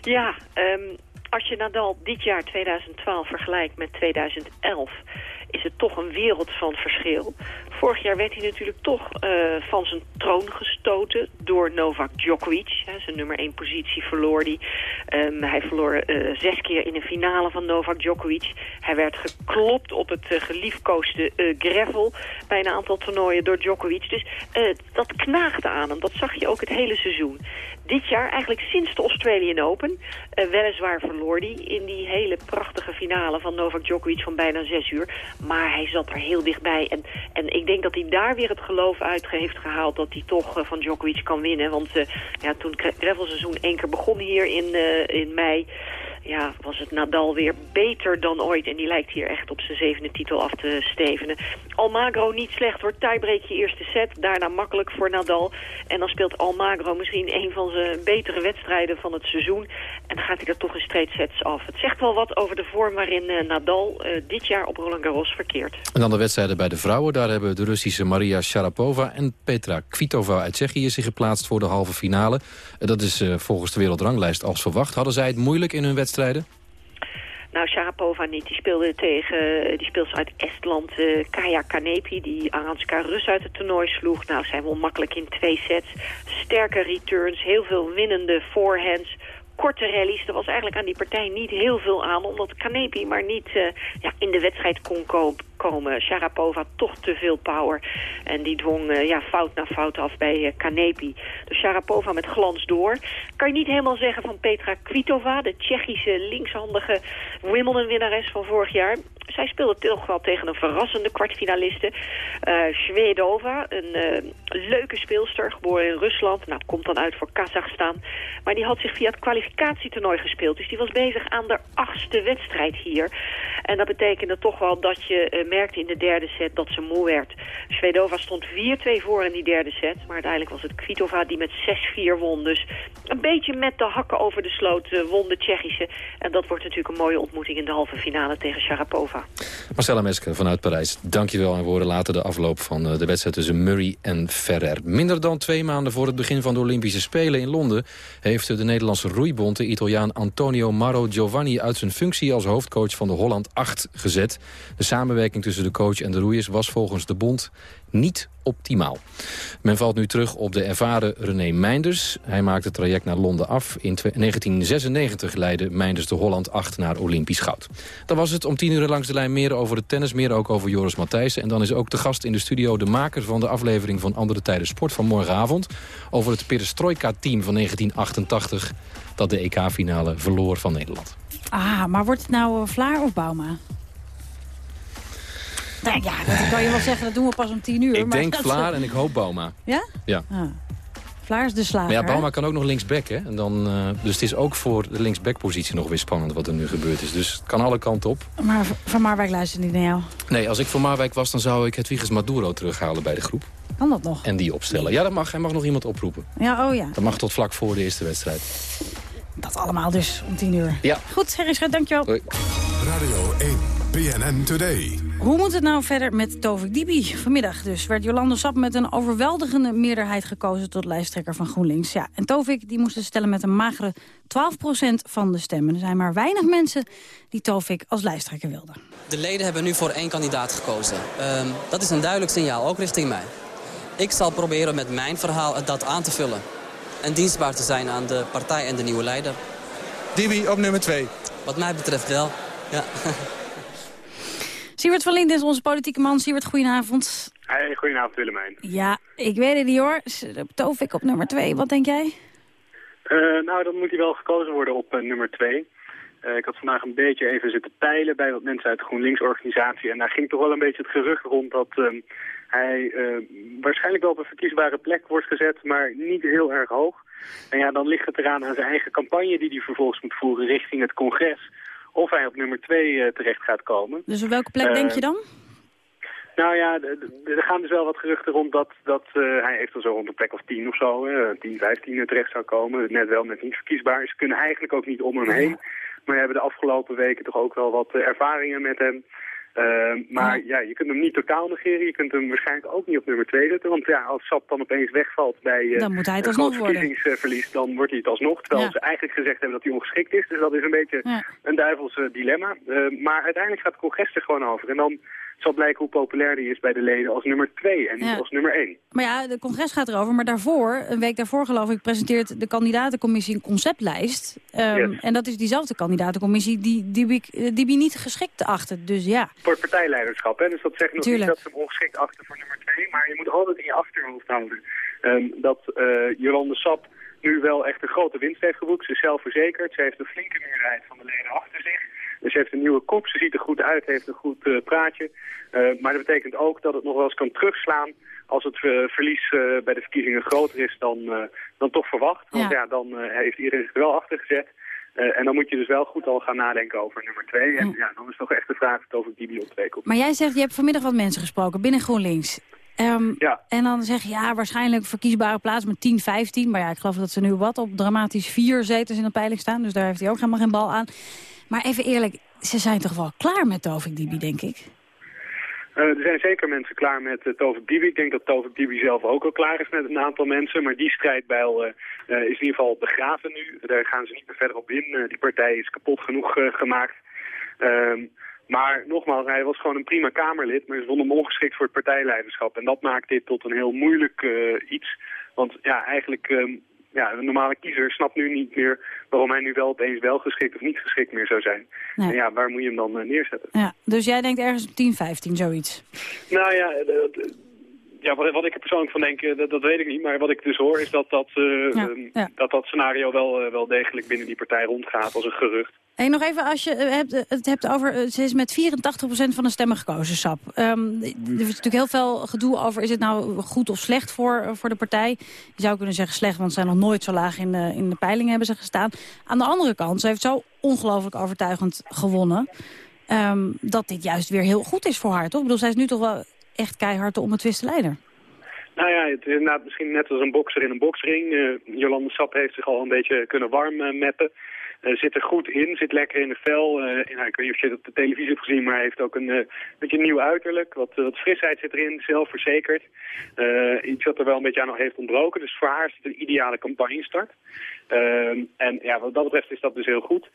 Ja, um, als je Nadal dit jaar 2012 vergelijkt met 2011 is het toch een wereld van verschil. Vorig jaar werd hij natuurlijk toch uh, van zijn troon gestoten door Novak Djokovic. Hè, zijn nummer 1 positie verloor hij. Um, hij verloor uh, zes keer in een finale van Novak Djokovic. Hij werd geklopt op het uh, geliefkoosde gravel bij een aantal toernooien door Djokovic. Dus dat knaagde aan hem. Dat zag je ook het hele seizoen. Dit jaar, eigenlijk sinds de Australian Open, weliswaar verloor hij in die hele prachtige finale van Novak Djokovic van bijna zes uur. Maar hij zat er heel dichtbij. En, en ik denk dat hij daar weer het geloof uit heeft gehaald... dat hij toch uh, van Djokovic kan winnen. Want uh, ja, toen gravelseizoen één keer begon hier in, in mei ja, was het Nadal weer beter dan ooit. En die lijkt hier echt op zijn zevende titel af te stevenen. Almagro niet slecht hoor. Tiebreak je eerste set. Daarna makkelijk voor Nadal. En dan speelt Almagro misschien een van zijn betere wedstrijden van het seizoen. En dan gaat hij er toch in straight sets af. Het zegt wel wat over de vorm waarin uh, Nadal uh, dit jaar op Roland Garros verkeert. En dan de wedstrijden bij de vrouwen. Daar hebben de Russische Maria Sharapova en Petra Kvitova uit Tsjechië zich geplaatst voor de halve finale. Uh, dat is volgens de wereldranglijst als verwacht. Hadden zij het moeilijk in hun wedstrijden? Nou, Sharapova niet. Die speelde tegen, die speelt uit Estland, uh, Kaya Kanepi, die Aranska Rus uit het toernooi sloeg. Nou, zij won makkelijk in twee sets. Sterke returns, heel veel winnende forehands korte rallies. Er was eigenlijk aan die partij niet heel veel aan, omdat Kanepi maar niet uh, ja, in de wedstrijd kon Sharapova toch te veel power. En die dwong uh, ja, fout na fout af bij uh, Kanepi. Dus Sharapova met glans door. Kan je niet helemaal zeggen van Petra Kvitova, de Tsjechische linkshandige Wimbledon-winnares van vorig jaar. Zij speelde toch wel tegen een verrassende kwartfinaliste. Uh, Shvedova, een leuke speelster, geboren in Rusland. Nou, komt dan uit voor Kazachstan. Maar die had zich via het kwalificatietoernooi gespeeld. Dus die was bezig aan de achtste wedstrijd hier. En dat betekende toch wel dat je merkte in de derde set dat ze moe werd. Shvedova stond 4-2 voor in die derde set. Maar uiteindelijk was het Kvitova die met 6-4 won. Dus een beetje met de hakken over de sloot won de Tsjechische. En dat wordt natuurlijk een mooie ontmoeting in de halve finale tegen Sharapova. Marcella Mesker vanuit Parijs, dankjewel. En we horen later de afloop van de wedstrijd tussen Murray en Ferrer. Minder dan twee maanden voor het begin van de Olympische Spelen in Londen... heeft de Nederlandse roeibond de Italiaan Antonio Maro Giovanni... uit zijn functie als hoofdcoach van de Holland 8 gezet. De samenwerking tussen de coach en de roeiers was volgens de bond niet optimaal. Men valt nu terug op de ervaren René Meinders. Hij maakte het traject naar Londen af. In 1996 leidde Meinders de Holland 8 naar Olympisch goud. Dan was het om tien uur langs de lijn meer over het tennis... meer ook over Joris Matthijssen. En dan is ook de gast in de studio de maker van de aflevering... van Andere Tijden Sport van morgenavond... over het Perestroika-team van 1988... dat de EK-finale verloor van Nederland. Ah, maar wordt het nou Vlaar of Bauma? Nou ja, dat kan je wel zeggen, dat doen we pas om tien uur. Ik maar denk Vlaar en ik hoop Bauma. Ja? Ja. Ah. Vlaar is de slager. Maar ja, Bauma kan ook nog linksback, hè? En dan, uh, dus het is ook voor de linksback-positie nog weer spannend wat er nu gebeurd is. Dus het kan alle kanten op. Maar Van Marwijk luistert niet naar jou. Nee, als ik voor Marwijk was, dan zou ik Hedwiges Maduro terughalen bij de groep. Kan dat nog? En die opstellen. Ja, dat mag. Hij mag nog iemand oproepen. Ja, oh ja. Dat mag tot vlak voor de eerste wedstrijd. Dat allemaal dus om tien uur. Ja. Goed, Harry Schut, dankjewel. Hoi. Radio 1, BNN Today. Hoe moet het nou verder met Tovik Dibi? Vanmiddag dus werd Jolande Sap met een overweldigende meerderheid gekozen tot lijsttrekker van GroenLinks. Ja, en Tovik die moest stellen met een magere 12% van de stemmen. Er zijn maar weinig mensen die Tovik als lijsttrekker wilden. De leden hebben nu voor één kandidaat gekozen. Ehm, dat is een duidelijk signaal, ook richting mij. Ik zal proberen met mijn verhaal dat aan te vullen. En dienstbaar te zijn aan de partij en de nieuwe leider. Dibi op nummer 2. Wat mij betreft wel, ja. Siewert van Linden is onze politieke man. Siewert, goedenavond. Hey, goedenavond Willemijn. Ja, ik weet het niet hoor. Tovik op nummer 2, wat denk jij? Uh, nou, dan moet hij wel gekozen worden op uh, nummer 2. Uh, ik had vandaag een beetje even zitten peilen bij wat mensen uit de GroenLinks-organisatie. En daar ging toch wel een beetje het gerucht rond dat ehm, hij waarschijnlijk wel op een verkiesbare plek wordt gezet, maar niet heel erg hoog. En ja, dan ligt het eraan aan zijn eigen campagne die hij vervolgens moet voeren richting het congres. Of hij op nummer 2 terecht gaat komen. Dus op welke plek denk je dan? Nou ja, er gaan dus wel wat geruchten rond dat, dat uh, hij eventueel zo rond de plek of 10 of zo, uh, 10, 15 terecht zou komen. Net wel, net niet verkiesbaar. Ze kunnen eigenlijk ook niet om hem heen. Maar we hebben de afgelopen weken toch ook wel wat ervaringen met hem. Maar ja. je kunt hem niet totaal negeren. Je kunt hem waarschijnlijk ook niet op nummer 2 zetten. Want ja, als SAP dan opeens wegvalt bij dan moet hij het een groot verkiezingsverlies, dan wordt hij het alsnog. Terwijl Ja. ze eigenlijk gezegd hebben dat hij ongeschikt is. Dus dat is een beetje Ja. een duivels eh, dilemma. maar uiteindelijk gaat het congres er gewoon over. En dan zal blijken hoe populair die is bij de leden als nummer 2 en niet als nummer 1. Maar ja, de congres gaat erover. Maar daarvoor, een week daarvoor geloof ik, presenteert de kandidatencommissie een conceptlijst. Yes. En dat is diezelfde kandidatencommissie die, die, die, die, niet geschikt achter. Dus ja. Voor het partijleiderschap, hè? dus dat zegt nog Tuurlijk. niet dat ze hem ongeschikt achter voor nummer 2. Maar je moet altijd in je achterhoofd houden ehm, dat eh Jolande Sap nu wel echt een grote winst heeft geboekt. Ze is zelfverzekerd, ze heeft een flinke meerderheid van de leden achter zich. Dus ze heeft een nieuwe kop, ze ziet er goed uit, heeft een goed eh, praatje. Eh, maar dat betekent ook dat het nog wel eens kan terugslaan als het eh, verlies bij de verkiezingen groter is dan, dan toch verwacht. Want Ja. ja, dan heeft iedereen zich er wel achter gezet. En dan moet je dus wel goed al gaan nadenken over nummer 2. En ja, dan is toch echt de vraag of ik die op 2 komt. Maar jij zegt, je hebt vanmiddag wat mensen gesproken binnen GroenLinks. Ehm, Ja. En dan zeg je, ja, waarschijnlijk verkiesbare plaats met 10, 15. Maar ja, ik geloof dat ze nu wat op dramatisch vier zetels in de peiling staan. Dus daar heeft hij ook helemaal geen bal aan. Maar even eerlijk, ze zijn toch wel klaar met Tovik Dibi, denk ik? Eh, er zijn zeker mensen klaar met uh, Tovik Dibi. Ik denk dat Tovik Dibi zelf ook al klaar is met een aantal mensen. Maar die strijdbijl uh, is in ieder geval begraven nu. Daar gaan ze niet meer verder op in. Die partij is kapot genoeg gemaakt. Ehm, maar nogmaals, hij was gewoon een prima Kamerlid. Maar ze vonden hem ongeschikt voor het partijleiderschap. En dat maakt dit tot een heel moeilijk iets. Want ja, eigenlijk... Um, ja, een normale kiezer snapt nu niet meer waarom hij nu wel opeens wel geschikt of niet geschikt meer zou zijn. Nee. En ja, waar moet je hem dan uh, neerzetten? Ja, dus jij denkt ergens op 10, 15, zoiets? Nou ja, uh, ja wat, wat, ik er persoonlijk van denk, uh, dat, dat, weet ik niet. Maar wat ik dus hoor is dat dat, uh, ja, ja. dat, dat scenario wel, wel degelijk binnen die partij rondgaat als een gerucht. Hey, nog even, als je hebt, het hebt over... Ze is met 84% van de stemmen gekozen, SAP. Um, er is natuurlijk heel veel gedoe over... is het nou goed of slecht voor, voor de partij? Je zou kunnen zeggen slecht, want ze zijn nog nooit zo laag in de, in de peiling hebben ze gestaan. Aan de andere kant, ze heeft zo ongelooflijk overtuigend gewonnen... Um, dat dit juist weer heel goed is voor haar, toch? Ik bedoel, zij is nu toch wel echt keihard de onbetwiste leider. Nou ja, het is inderdaad misschien net als een bokser in een boksring. Uh, Jolande Sap heeft zich al een beetje kunnen warm uh, meppen. Uh, zit er goed in, zit lekker in de vel. Ik weet niet of je het op de televisie hebt gezien, maar hij heeft ook een beetje een nieuw uiterlijk. Wat, wat frisheid zit erin, zelfverzekerd. iets wat er wel een beetje aan heeft ontbroken. Dus voor haar is het een ideale campagnestart. Ehm, en ja, wat dat betreft is dat dus heel goed.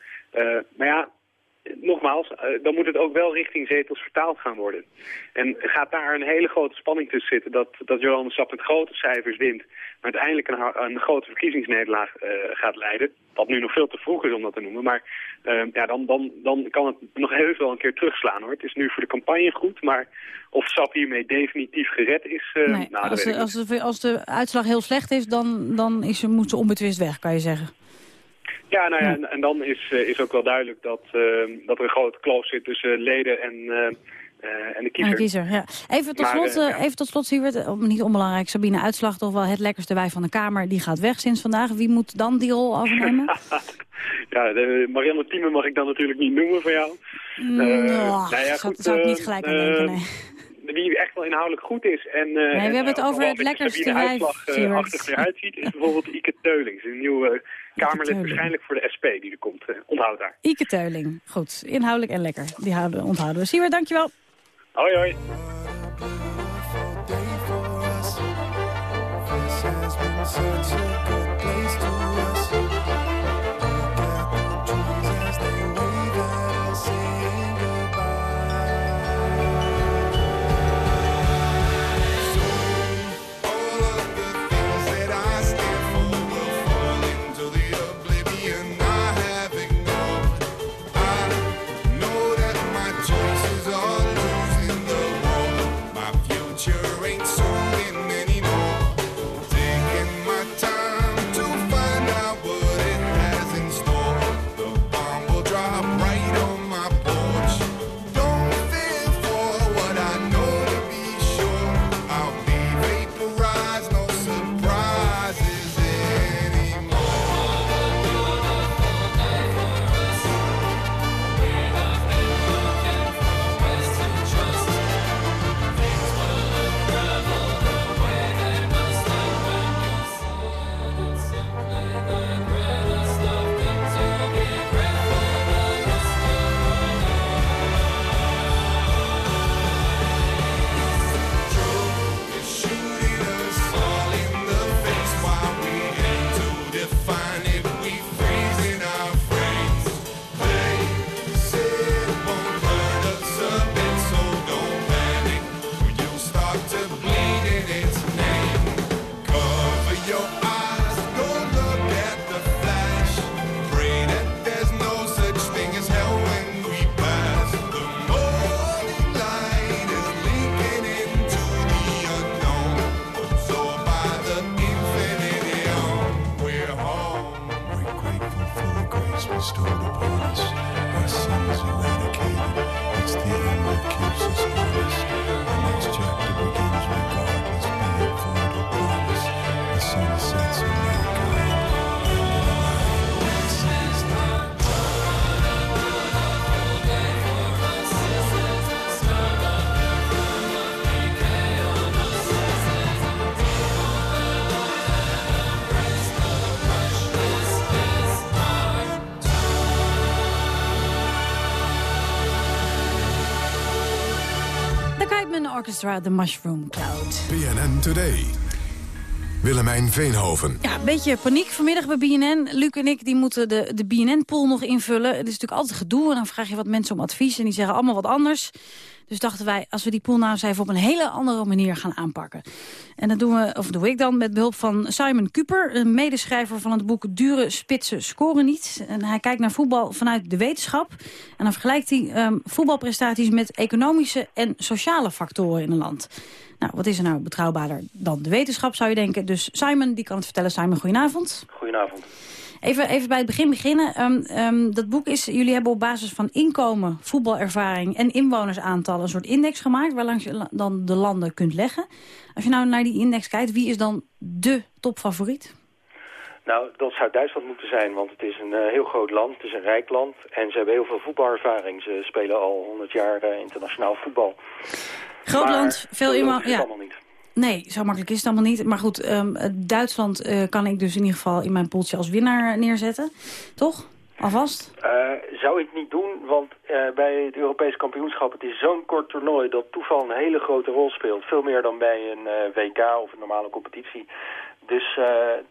maar ja, nogmaals, uh, dan moet het ook wel richting zetels vertaald gaan worden. En gaat daar een hele grote spanning tussen zitten dat, dat Jolande Sap met grote cijfers wint, maar uiteindelijk een, een grote verkiezingsnederlaag uh, gaat leiden, wat nu nog veel te vroeg is om dat te noemen, maar uh, ja, dan, dan, dan kan het nog heel veel een keer terugslaan hoor. Het is nu voor de campagne goed, maar of Sap hiermee definitief gered is, nee, nou, als, de, als, de, als de uitslag heel slecht is, dan, dan is ze, moet ze onbetwist weg, kan je zeggen. Ja, nou ja, en, en, dan is, uh, is ook wel duidelijk dat, uh, dat er een grote kloof zit tussen leden en, uh, en de kiezer. En de kiezer ja. even, tot slot, ja. even tot slot, Siewert, niet onbelangrijk, Sabine Uitslag, toch wel het lekkerste wij van de Kamer, die gaat weg sinds vandaag. Wie moet dan die rol overnemen? <laughs> ja, de Marianne Thieme mag ik dan natuurlijk niet noemen voor jou. Mm, oh, nou ja, goed, zou ik niet gelijk aan denken, nee. Die echt wel inhoudelijk goed is. En, uh, nee, we hebben het over het lekkerste wijf. Achtig eruit ziet, is bijvoorbeeld Ike Teuling. Een nieuwe Kamerlid waarschijnlijk voor de SP die er komt. Uh, onthoud daar. Ike Teuling, goed. Inhoudelijk en lekker. Die houden, onthouden we. Siewer, dankjewel. Hoi, hoi. such a good Orchestra, The Mushroom Cloud. BNN Today. Willemijn Veenhoven. Ja, een beetje paniek vanmiddag bij BNN. Luc en ik die moeten de, de BNN-pool nog invullen. Het is natuurlijk altijd gedoe en dan vraag je wat mensen om advies... en die zeggen allemaal wat anders. Dus dachten wij, als we die pool nou eens even op een hele andere manier gaan aanpakken. En dat doen we, of doe ik dan, met behulp van Simon Cooper... een medeschrijver van het boek Dure Spitsen Scoren Niet. En hij kijkt naar voetbal vanuit de wetenschap. En dan vergelijkt hij um, voetbalprestaties met economische en sociale factoren in een land. Nou, wat is er nou betrouwbaarder dan de wetenschap, zou je denken. Dus Simon, die kan het vertellen. Simon, goedenavond. Goedenavond. Even, even bij het begin beginnen. Um, um, dat boek is, jullie hebben op basis van inkomen, voetbalervaring en inwonersaantallen een soort index gemaakt, waarlangs je dan de landen kunt leggen. Als je nou naar die index kijkt, wie is dan de topfavoriet? Nou, dat zou Duitsland moeten zijn, want het is een uh, heel groot land, het is een rijk land. En ze hebben heel veel voetbalervaring. Ze spelen al 100 jaar uh, internationaal voetbal. Groot maar land, veel iemand. Ja. allemaal niet. Nee, zo makkelijk is het allemaal niet. Maar goed, um, Duitsland uh, kan ik dus in ieder geval in mijn poeltje als winnaar neerzetten. Toch? Alvast? Uh, zou ik niet doen, want uh, bij het Europees kampioenschap... het is zo'n kort toernooi dat toeval een hele grote rol speelt. Veel meer dan bij een WK of een normale competitie. Dus uh,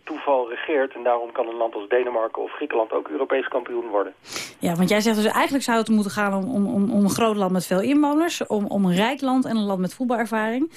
toeval regeert en daarom kan een land als Denemarken of Griekenland ook Europees kampioen worden. Ja, want jij zegt dus eigenlijk zou het moeten gaan om, om, om een groot land met veel inwoners, om, om een rijk land en een land met voetbalervaring.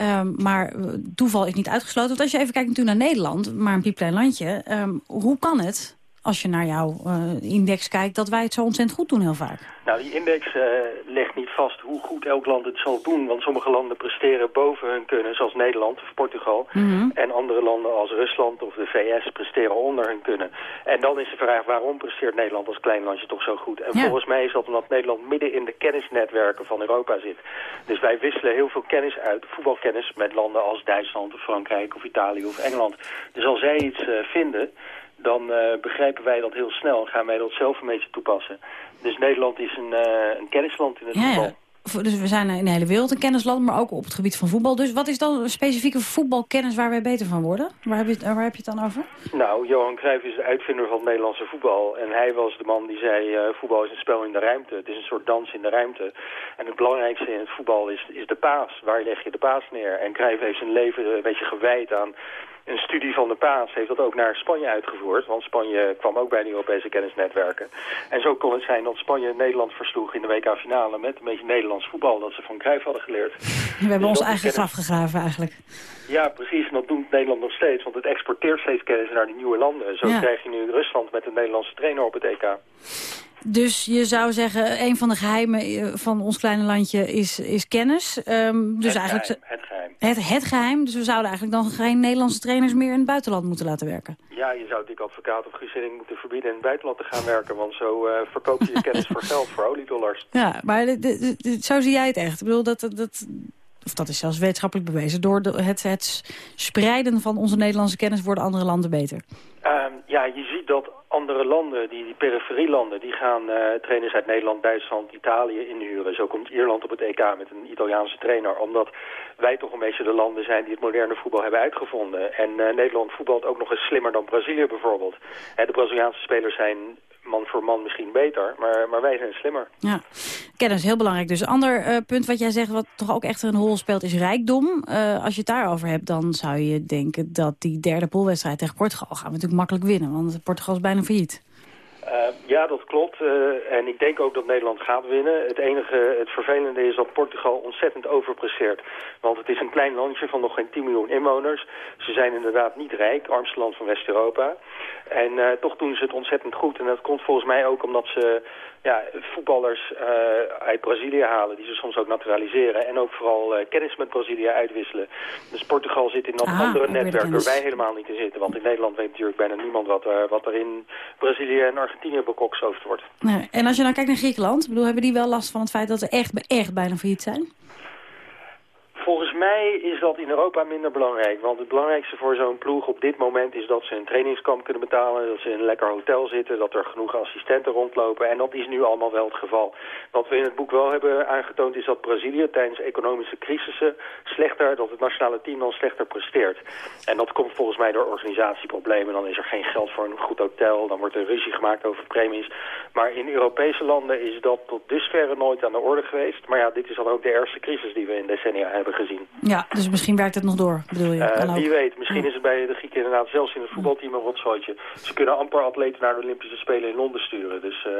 Um, maar toeval is niet uitgesloten. Want als je even kijkt natuurlijk naar Nederland, maar een piepklein landje, um, hoe kan het als je naar jouw uh, index kijkt, dat wij het zo ontzettend goed doen heel vaak? Nou, die index uh, legt vast hoe goed elk land het zal doen. Want sommige landen presteren boven hun kunnen, zoals Nederland of Portugal. Mm -hmm. En andere landen als Rusland of de VS presteren onder hun kunnen. En dan is de vraag, waarom presteert Nederland als klein landje toch zo goed? En ja. volgens mij is dat omdat Nederland midden in de kennisnetwerken van Europa zit. Dus wij wisselen heel veel kennis uit, voetbalkennis, met landen als Duitsland of Frankrijk of Italië of Engeland. Dus als zij iets uh, vinden dan uh, begrijpen wij dat heel snel en gaan wij dat zelf een beetje toepassen. Dus Nederland is een, uh, een kennisland in het ja, geval. Ja. dus we zijn in de hele wereld een kennisland, maar ook op het gebied van voetbal. Dus wat is dan een specifieke voetbalkennis waar wij beter van worden? Waar heb je, het- waar heb je het dan over? Nou, Johan Cruijff is de uitvinder van het Nederlandse voetbal. En hij was de man die zei, eh, voetbal is een spel in de ruimte. Het is een soort dans in de ruimte. En het belangrijkste in het voetbal is, is de paas. Waar leg je de paas neer? En Cruijff heeft zijn leven een beetje gewijd aan een studie van de paas. Heeft dat ook naar Spanje uitgevoerd. Want Spanje kwam ook bij de Europese kennisnetwerken. En zo kon het zijn dat Spanje Nederland versloeg in de WK-finale... met een beetje Nederlands voetbal dat ze van Cruijff hadden geleerd. <laughs> We hebben Dus ons eigen kennis- graf gegraven eigenlijk. ja, precies. En dat doet Nederland nog steeds. Want het exporteert steeds kennis naar die nieuwe landen. Zo Ja. krijg je nu Rusland met een Nederlandse trainer op het EK. Dus je zou zeggen, een van de geheimen eh, van ons kleine landje is, is kennis. Ehm, dus het eigenlijk geheim, het geheim. Het, het geheim. Dus we zouden eigenlijk dan geen Nederlandse trainers meer in het buitenland moeten laten werken. Ja, je zou Dick Advocaat of Hiddink moeten verbieden in het buitenland te gaan werken. Want zo eh, verkoop je je kennis voor geld, voor oliedollars. Ja, maar de- de- de- zo zie jij het echt. Ik bedoel, dat, dat, of dat is zelfs wetenschappelijk bewezen. Door het, het spreiden van onze Nederlandse kennis worden andere landen beter. Ehm, ja, je andere landen, die, die periferielanden, die gaan eh, trainers uit Nederland, Duitsland, Italië inhuren. Zo komt Ierland op het EK met een Italiaanse trainer. Omdat wij toch een beetje de landen zijn die het moderne voetbal hebben uitgevonden. En eh, Nederland voetbalt ook nog eens slimmer dan Brazilië bijvoorbeeld. Hè, de Braziliaanse spelers zijn man voor man misschien beter, maar, maar wij zijn slimmer. Ja, kennis, heel belangrijk. Dus een ander eh, punt wat jij zegt, wat toch ook echt een rol speelt, is rijkdom. Eh, als je het daarover hebt, dan zou je denken dat die derde poolwedstrijd tegen Portugal gaan we natuurlijk makkelijk winnen. Want Portugal is bijna failliet. Eh, ja, dat klopt. Eh, en ik denk ook dat Nederland gaat winnen. Het enige, het vervelende is dat Portugal ontzettend overpresteert. Want het is een klein landje van nog geen 10 miljoen inwoners. Ze zijn inderdaad niet rijk, armste land van West-Europa. En eh, toch doen ze het ontzettend goed. En dat komt volgens mij ook omdat ze ja, voetballers eh, uit Brazilië halen... die ze soms ook naturaliseren. En ook vooral eh, kennis met Brazilië uitwisselen. Dus Portugal zit in dat Ah, andere netwerk waar wij helemaal niet in zitten. Want in Nederland weet natuurlijk bijna niemand wat, er wat er in Brazilië en Argentinië bekokstoofd wordt. Nee, En als je nou kijkt naar Griekenland, bedoel, hebben die wel last van het feit dat ze echt, echt bijna failliet zijn? Volgens mij is dat in Europa minder belangrijk. Want het belangrijkste voor zo'n ploeg op dit moment is dat ze een trainingskamp kunnen betalen. Dat ze in een lekker hotel zitten. Dat er genoeg assistenten rondlopen. En dat is nu allemaal wel het geval. Wat we in het boek wel hebben aangetoond is dat Brazilië tijdens economische crisissen slechter, dat het nationale team dan slechter presteert. En dat komt volgens mij door organisatieproblemen. Dan is er geen geld voor een goed hotel. Dan wordt er ruzie gemaakt over premies. Maar in Europese landen is dat tot dusverre nooit aan de orde geweest. Maar ja, dit is dan ook de ergste crisis die we in decennia hebben gezien. Ja, dus misschien werkt het nog door, bedoel je? Wie weet, misschien is het bij de Grieken inderdaad zelfs in het voetbalteam een rotzooitje. Ze kunnen amper atleten naar de Olympische Spelen in Londen sturen. Dus eh,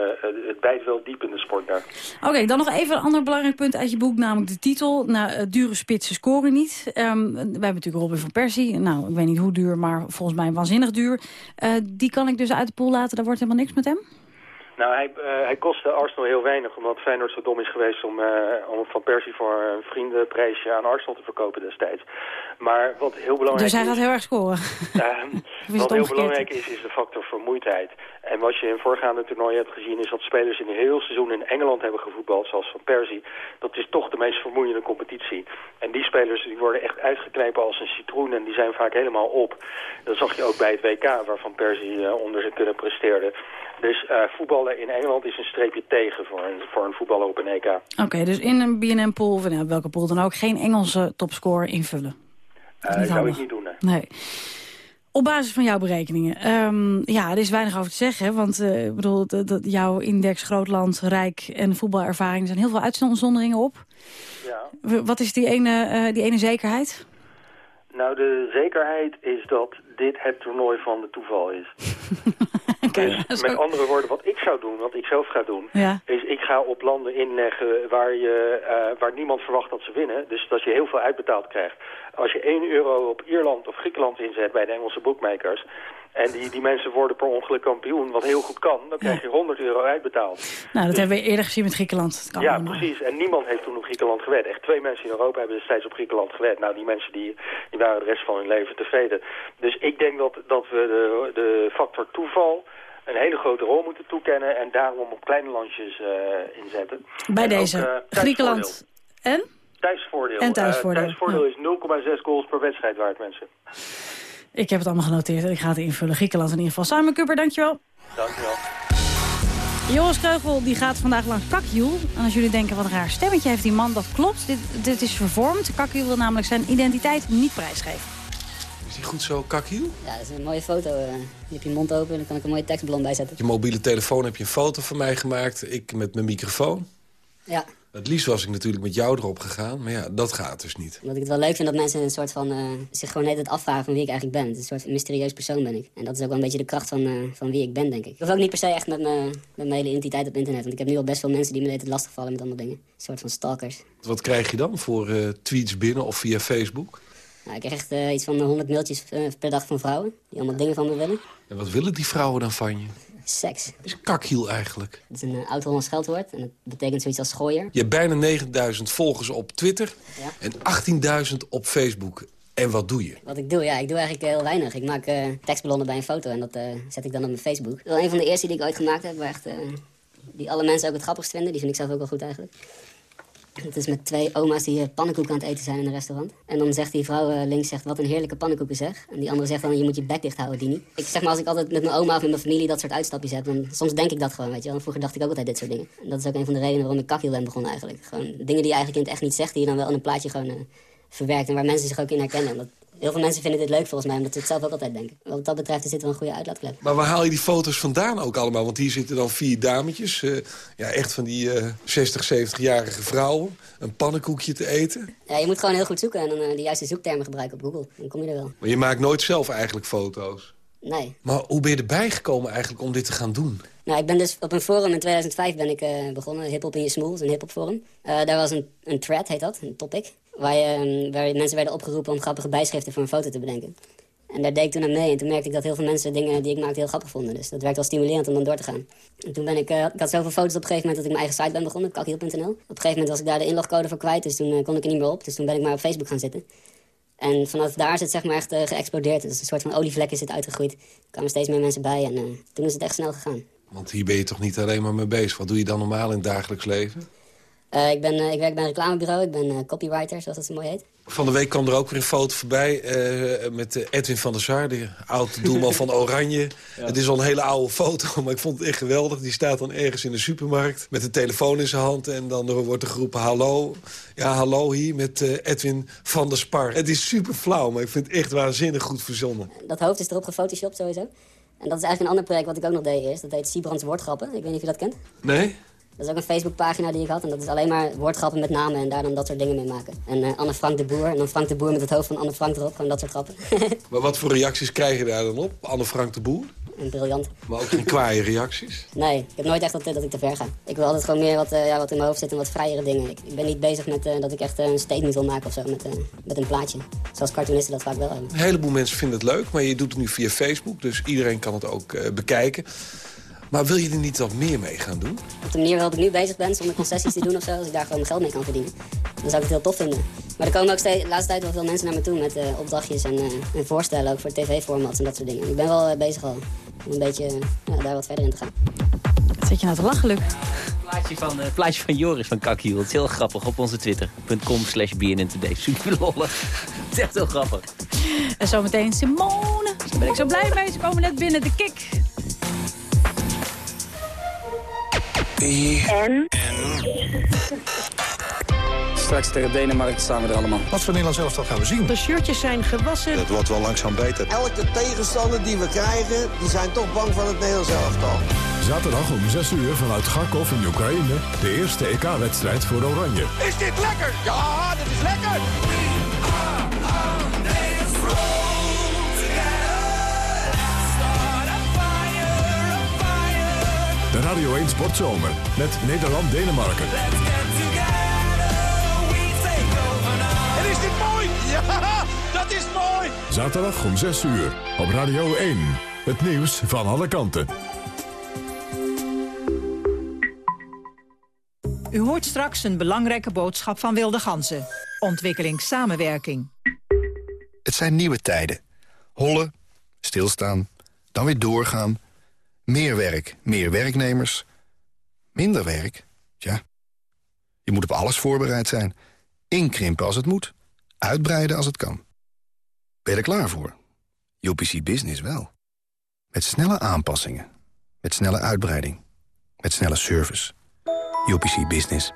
het- bijt wel diep in de sport daar. Oké, dan nog even een ander belangrijk punt uit je boek, namelijk de titel. Nou, dure spitsen scoren niet. Ehm, we hebben natuurlijk Robin van Persie. Nou, ik weet niet hoe duur, maar volgens mij waanzinnig duur. Die kan ik dus uit de pool laten, daar wordt helemaal niks met hem? Nou, hij, eh, hij kostte Arsenal heel weinig, omdat Feyenoord zo dom is geweest om, eh, om Van Persie voor een vriendenprijsje aan Arsenal te verkopen destijds. Maar wat heel belangrijk Dus hij is... gaat heel erg scoren. Ehm, <laughs> het wat heel belangrijk is, is de factor vermoeidheid. En wat je in voorgaande toernooien hebt gezien... is dat spelers in een heel seizoen in Engeland hebben gevoetbald... zoals Van Persie. Dat is toch de meest vermoeiende competitie. En die spelers die worden echt uitgeknepen als een citroen... en die zijn vaak helemaal op. Dat zag je ook bij het WK... waar Van Persie eh, onder zijn kunnen presteerde. Dus eh, voetballen in Engeland is een streepje tegen... voor een, voor een voetballer op een EK. Oké, dus in een BNM-pool, of nou, welke pool dan ook, geen Engelse topscorer invullen. Eh, niet zou handig. ik niet doen, nee. Nee. Op basis van jouw berekeningen. Ehm, ja, er is weinig over te zeggen. Want eh, ik bedoel, dat, dat jouw index grootland, rijk en voetbalervaring... er zijn heel veel uitzonderingen op. Ja. Wat is die ene, die ene zekerheid? Nou, de zekerheid is dat dit het toernooi van de toeval is. <laughs> dus met andere woorden, wat ik zou doen, wat ik zelf ga doen... Ja. is ik ga op landen inleggen waar, je, eh, waar niemand verwacht dat ze winnen. Dus dat je heel veel uitbetaald krijgt. Als je 1 euro op Ierland of Griekenland inzet bij de Engelse bookmakers... en die, die mensen worden per ongeluk kampioen, wat heel goed kan... dan krijg je 100 euro uitbetaald. Nou, dat hebben we eerder gezien met Griekenland. Kan Ja, precies. En niemand heeft toen op Griekenland gewed. Echt twee mensen in Europa hebben destijds op Griekenland gewed. Nou, die mensen die, die waren de rest van hun leven tevreden. Dus ik denk dat, dat we de, de factor toeval een hele grote rol moeten toekennen... en daarom op kleine landjes eh, inzetten. Bij En deze. eh. Griekenland. En? Thuisvoordeel. En thuisvoordeel, Eh, thuisvoordeel is 0,6 goals per wedstrijd waard, mensen. Ik heb het allemaal genoteerd en ik ga het invullen. Griekenland in ieder geval. Simon Cooper, dankjewel. Dankjewel. Joris Kreugel die gaat vandaag langs Kakhiel. En als jullie denken, wat een raar stemmetje heeft die man, dat klopt. Dit, dit is vervormd. Kakhiel wil namelijk zijn identiteit niet prijsgeven. Goed zo, kakhiel? Ja, dat is een mooie foto. eh. Je hebt je mond open en dan kan ik een mooie tekstballon bijzetten. Je mobiele telefoon heb je een foto van mij gemaakt. Ik met mijn microfoon. Ja, Het liefst was ik natuurlijk met jou erop gegaan. Maar ja, dat gaat dus niet. omdat ik het wel leuk vind dat mensen een soort van, eh, zich gewoon net het afvragen van wie ik eigenlijk ben. Het is een soort mysterieus persoon ben ik. En dat is ook wel een beetje de kracht van, eh, van wie ik ben, denk ik. Ik hoef ook niet per se echt met, me, met mijn hele identiteit op internet. Want ik heb nu al best veel mensen die me lastig lastigvallen met allemaal dingen. Een soort van stalkers. Wat krijg je dan voor eh, tweets binnen of via Facebook? Nou, ik krijg echt eh, iets van 100 mailtjes eh, per dag van vrouwen. Die allemaal dingen van me willen. En wat willen die vrouwen dan van je? Seks. Wat is kakhiel eigenlijk? Dat is een uh, oud-Hollands scheldwoord. En dat betekent zoiets als schooier. Je hebt bijna 9000 volgers op Twitter Ja. en 18.000 op Facebook. En wat doe je? Wat ik doe, ja, ik doe eigenlijk heel weinig. Ik maak eh, tekstballonnen bij een foto en dat eh, zet ik dan op mijn Facebook. Dat is een van de eerste die ik ooit gemaakt heb, waar echt, eh, die alle mensen ook het grappigst vinden. Die vind ik zelf ook wel goed eigenlijk. Het is met twee oma's die pannenkoeken aan het eten zijn in een restaurant. En dan zegt die vrouw eh, links, zegt, wat een heerlijke pannenkoeken zeg. En die andere zegt dan, je moet je bek dicht houden, Dini. Ik zeg maar, als ik altijd met mijn oma of met mijn familie dat soort uitstapjes heb, dan soms denk ik dat gewoon, weet je wel. Vroeger dacht ik ook altijd dit soort dingen. En dat is ook een van de redenen waarom ik kakhiel ben begonnen eigenlijk. Gewoon dingen die je eigenlijk in het echt niet zegt, die je dan wel in een plaatje gewoon eh, verwerkt. En waar mensen zich ook in herkennen. Heel veel mensen vinden dit leuk volgens mij, omdat ze het zelf ook altijd denken. Wat dat betreft is dit wel een goede uitlaatklep. Maar waar haal je die foto's vandaan ook allemaal? Want hier zitten dan vier dametjes. eh, ja, echt van die eh 60, 70-jarige vrouwen. Een pannenkoekje te eten. Ja, je moet gewoon heel goed zoeken en dan eh, de juiste zoektermen gebruiken op Google. Dan kom je er wel. Maar je maakt nooit zelf eigenlijk foto's. Nee. Maar hoe ben je erbij gekomen eigenlijk om dit te gaan doen? Nou, ik ben dus op een forum in 2005 ben ik eh, begonnen. Hiphop in je smoel, een hiphop forum. Eh, daar was een, een thread, heet dat, een topic. Waar, je, ehm, waar mensen werden opgeroepen om grappige bijschriften voor een foto te bedenken. En daar deed ik toen aan mee. En toen merkte ik dat heel veel mensen dingen die ik maakte heel grappig vonden. Dus dat werkte wel stimulerend om dan door te gaan. En toen ben ik, eh, ik had zoveel foto's op een gegeven moment dat ik mijn eigen site ben begonnen, kakhiel.nl. Op een gegeven moment was ik daar de inlogcode voor kwijt, dus toen kon ik er niet meer op. Dus toen ben ik maar op Facebook gaan zitten. En vanaf daar is het zeg maar echt eh, geëxplodeerd. Is een soort van olievlek is het uitgegroeid. Er kwamen steeds meer mensen bij en eh, toen is het echt snel gegaan. Want hier ben je toch niet alleen maar mee bezig. Wat doe je dan normaal in het dagelijks leven? Eh, ik, ben, ik werk bij een reclamebureau, ik ben copywriter, zoals dat zo mooi heet. Van de week kwam er ook weer een foto voorbij eh, met eh, Edwin van der Sar, de oud doelman van Oranje. <laughs> Het is al een hele oude foto, <laughs> maar ik vond het echt geweldig. Die staat dan ergens in de supermarkt met een telefoon in zijn hand... en dan wordt er geroepen hallo. Ja, hallo hier met eh, Edwin van der Spar. Het is super flauw, maar ik vind het echt waanzinnig goed verzonnen. Dat hoofd is erop gefotoshopt sowieso. En dat is eigenlijk een ander project wat ik ook nog deed eerst. Dat heet Siebrand's Woordgrappen. Ik weet niet of je dat kent. Nee? Dat is ook een Facebookpagina die ik had. En dat is alleen maar woordgrappen met namen en daar dan dat soort dingen mee maken. En eh, Anne Frank de Boer. En dan Frank de Boer met het hoofd van Anne Frank erop. Gewoon dat soort grappen. <laughs> Maar wat voor reacties krijg je daar dan op? Anne Frank de Boer? en briljant. Maar ook geen kwaaie reacties? <laughs> Nee, ik heb nooit echt dat, dat ik te ver ga. Ik wil altijd gewoon meer wat, eh, ja, wat in mijn hoofd zit en wat vrijere dingen. Ik, ik ben niet bezig met eh, dat ik echt eh, een statement wil maken of zo met, eh, met een plaatje. Zoals cartoonisten dat vaak wel hebben. Een heleboel mensen vinden het leuk, maar je doet het nu via Facebook. Dus iedereen kan het ook eh, bekijken. Maar wil je er niet wat meer mee gaan doen? Op de manier waarop ik nu bezig ben, zonder concessies te doen of zo, als ik daar gewoon mijn geld mee kan verdienen, dan zou ik het heel tof vinden. Maar er komen ook steeds, de laatste tijd wel veel mensen naar me toe met eh, opdrachtjes en, eh, en voorstellen, ook voor tv-formats en dat soort dingen. Ik ben wel eh, bezig al om een beetje ja, daar wat verder in te gaan. Zit je nou te lachen, Luc? Plaatje van, eh, plaatje van Joris van Kakhiel. Het is heel grappig op onze Twitter.com slash BNN Today. Super lollig. Het is echt heel grappig. En zometeen Simone. Daar ben ik zo blij mee. Ze komen net binnen. De kick. En? Straks tegen Denemarken staan we er allemaal. Wat voor Nederlands elftal gaan we zien? De shirtjes zijn gewassen. Het wordt wel langzaam beter. Elke tegenstander die we krijgen, die zijn toch bang van het Nederlands elftal. Zaterdag om 6 uur vanuit Kharkov in Oekraïne. De eerste EK-wedstrijd voor Oranje. Is dit lekker? Ja, dit is lekker! De Radio 1 Sportzomer met Nederland-Denemarken. En is dit mooi? Ja, dat is mooi! Zaterdag om 6 uur op Radio 1. Het nieuws van alle kanten. U hoort straks een belangrijke boodschap van Wilde Ganzen. Ontwikkelingssamenwerking. Het zijn nieuwe tijden. Hollen, stilstaan, dan weer doorgaan. Meer werk, meer werknemers. Minder werk, ja. Je moet op alles voorbereid zijn. Inkrimpen als het moet, uitbreiden als het kan. Ben je er klaar voor? UPC Business wel. Met snelle aanpassingen, met snelle uitbreiding. met snelle service. UPC Business.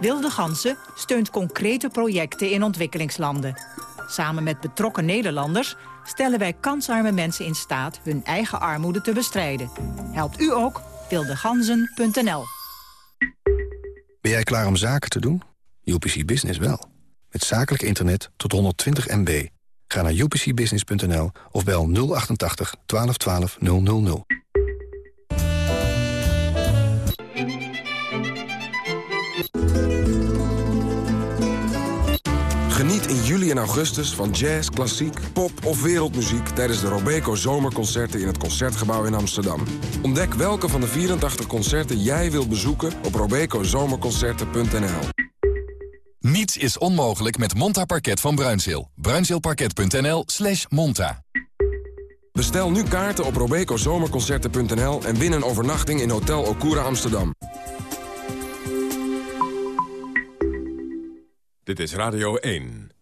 Wilde Gansen steunt concrete projecten in ontwikkelingslanden. Samen met betrokken Nederlanders stellen wij kansarme mensen in staat hun eigen armoede te bestrijden. Helpt u ook? wildeganzen.nl Ben jij klaar om zaken te doen? UPC Business wel. Met zakelijk internet tot 120 MB. Ga naar upcbusiness.nl of bel 088 1212 000. Juli en augustus van jazz, klassiek, pop of wereldmuziek... tijdens de Robeco Zomerconcerten in het Concertgebouw in Amsterdam. Ontdek welke van de 84 concerten jij wilt bezoeken op robecozomerconcerten.nl. Niets is onmogelijk met Monta Parket van Bruinzeel. Bruinzeelparket.nl slash monta. Bestel nu kaarten op robecozomerconcerten.nl... en win een overnachting in Hotel Okura Amsterdam. Dit is Radio 1.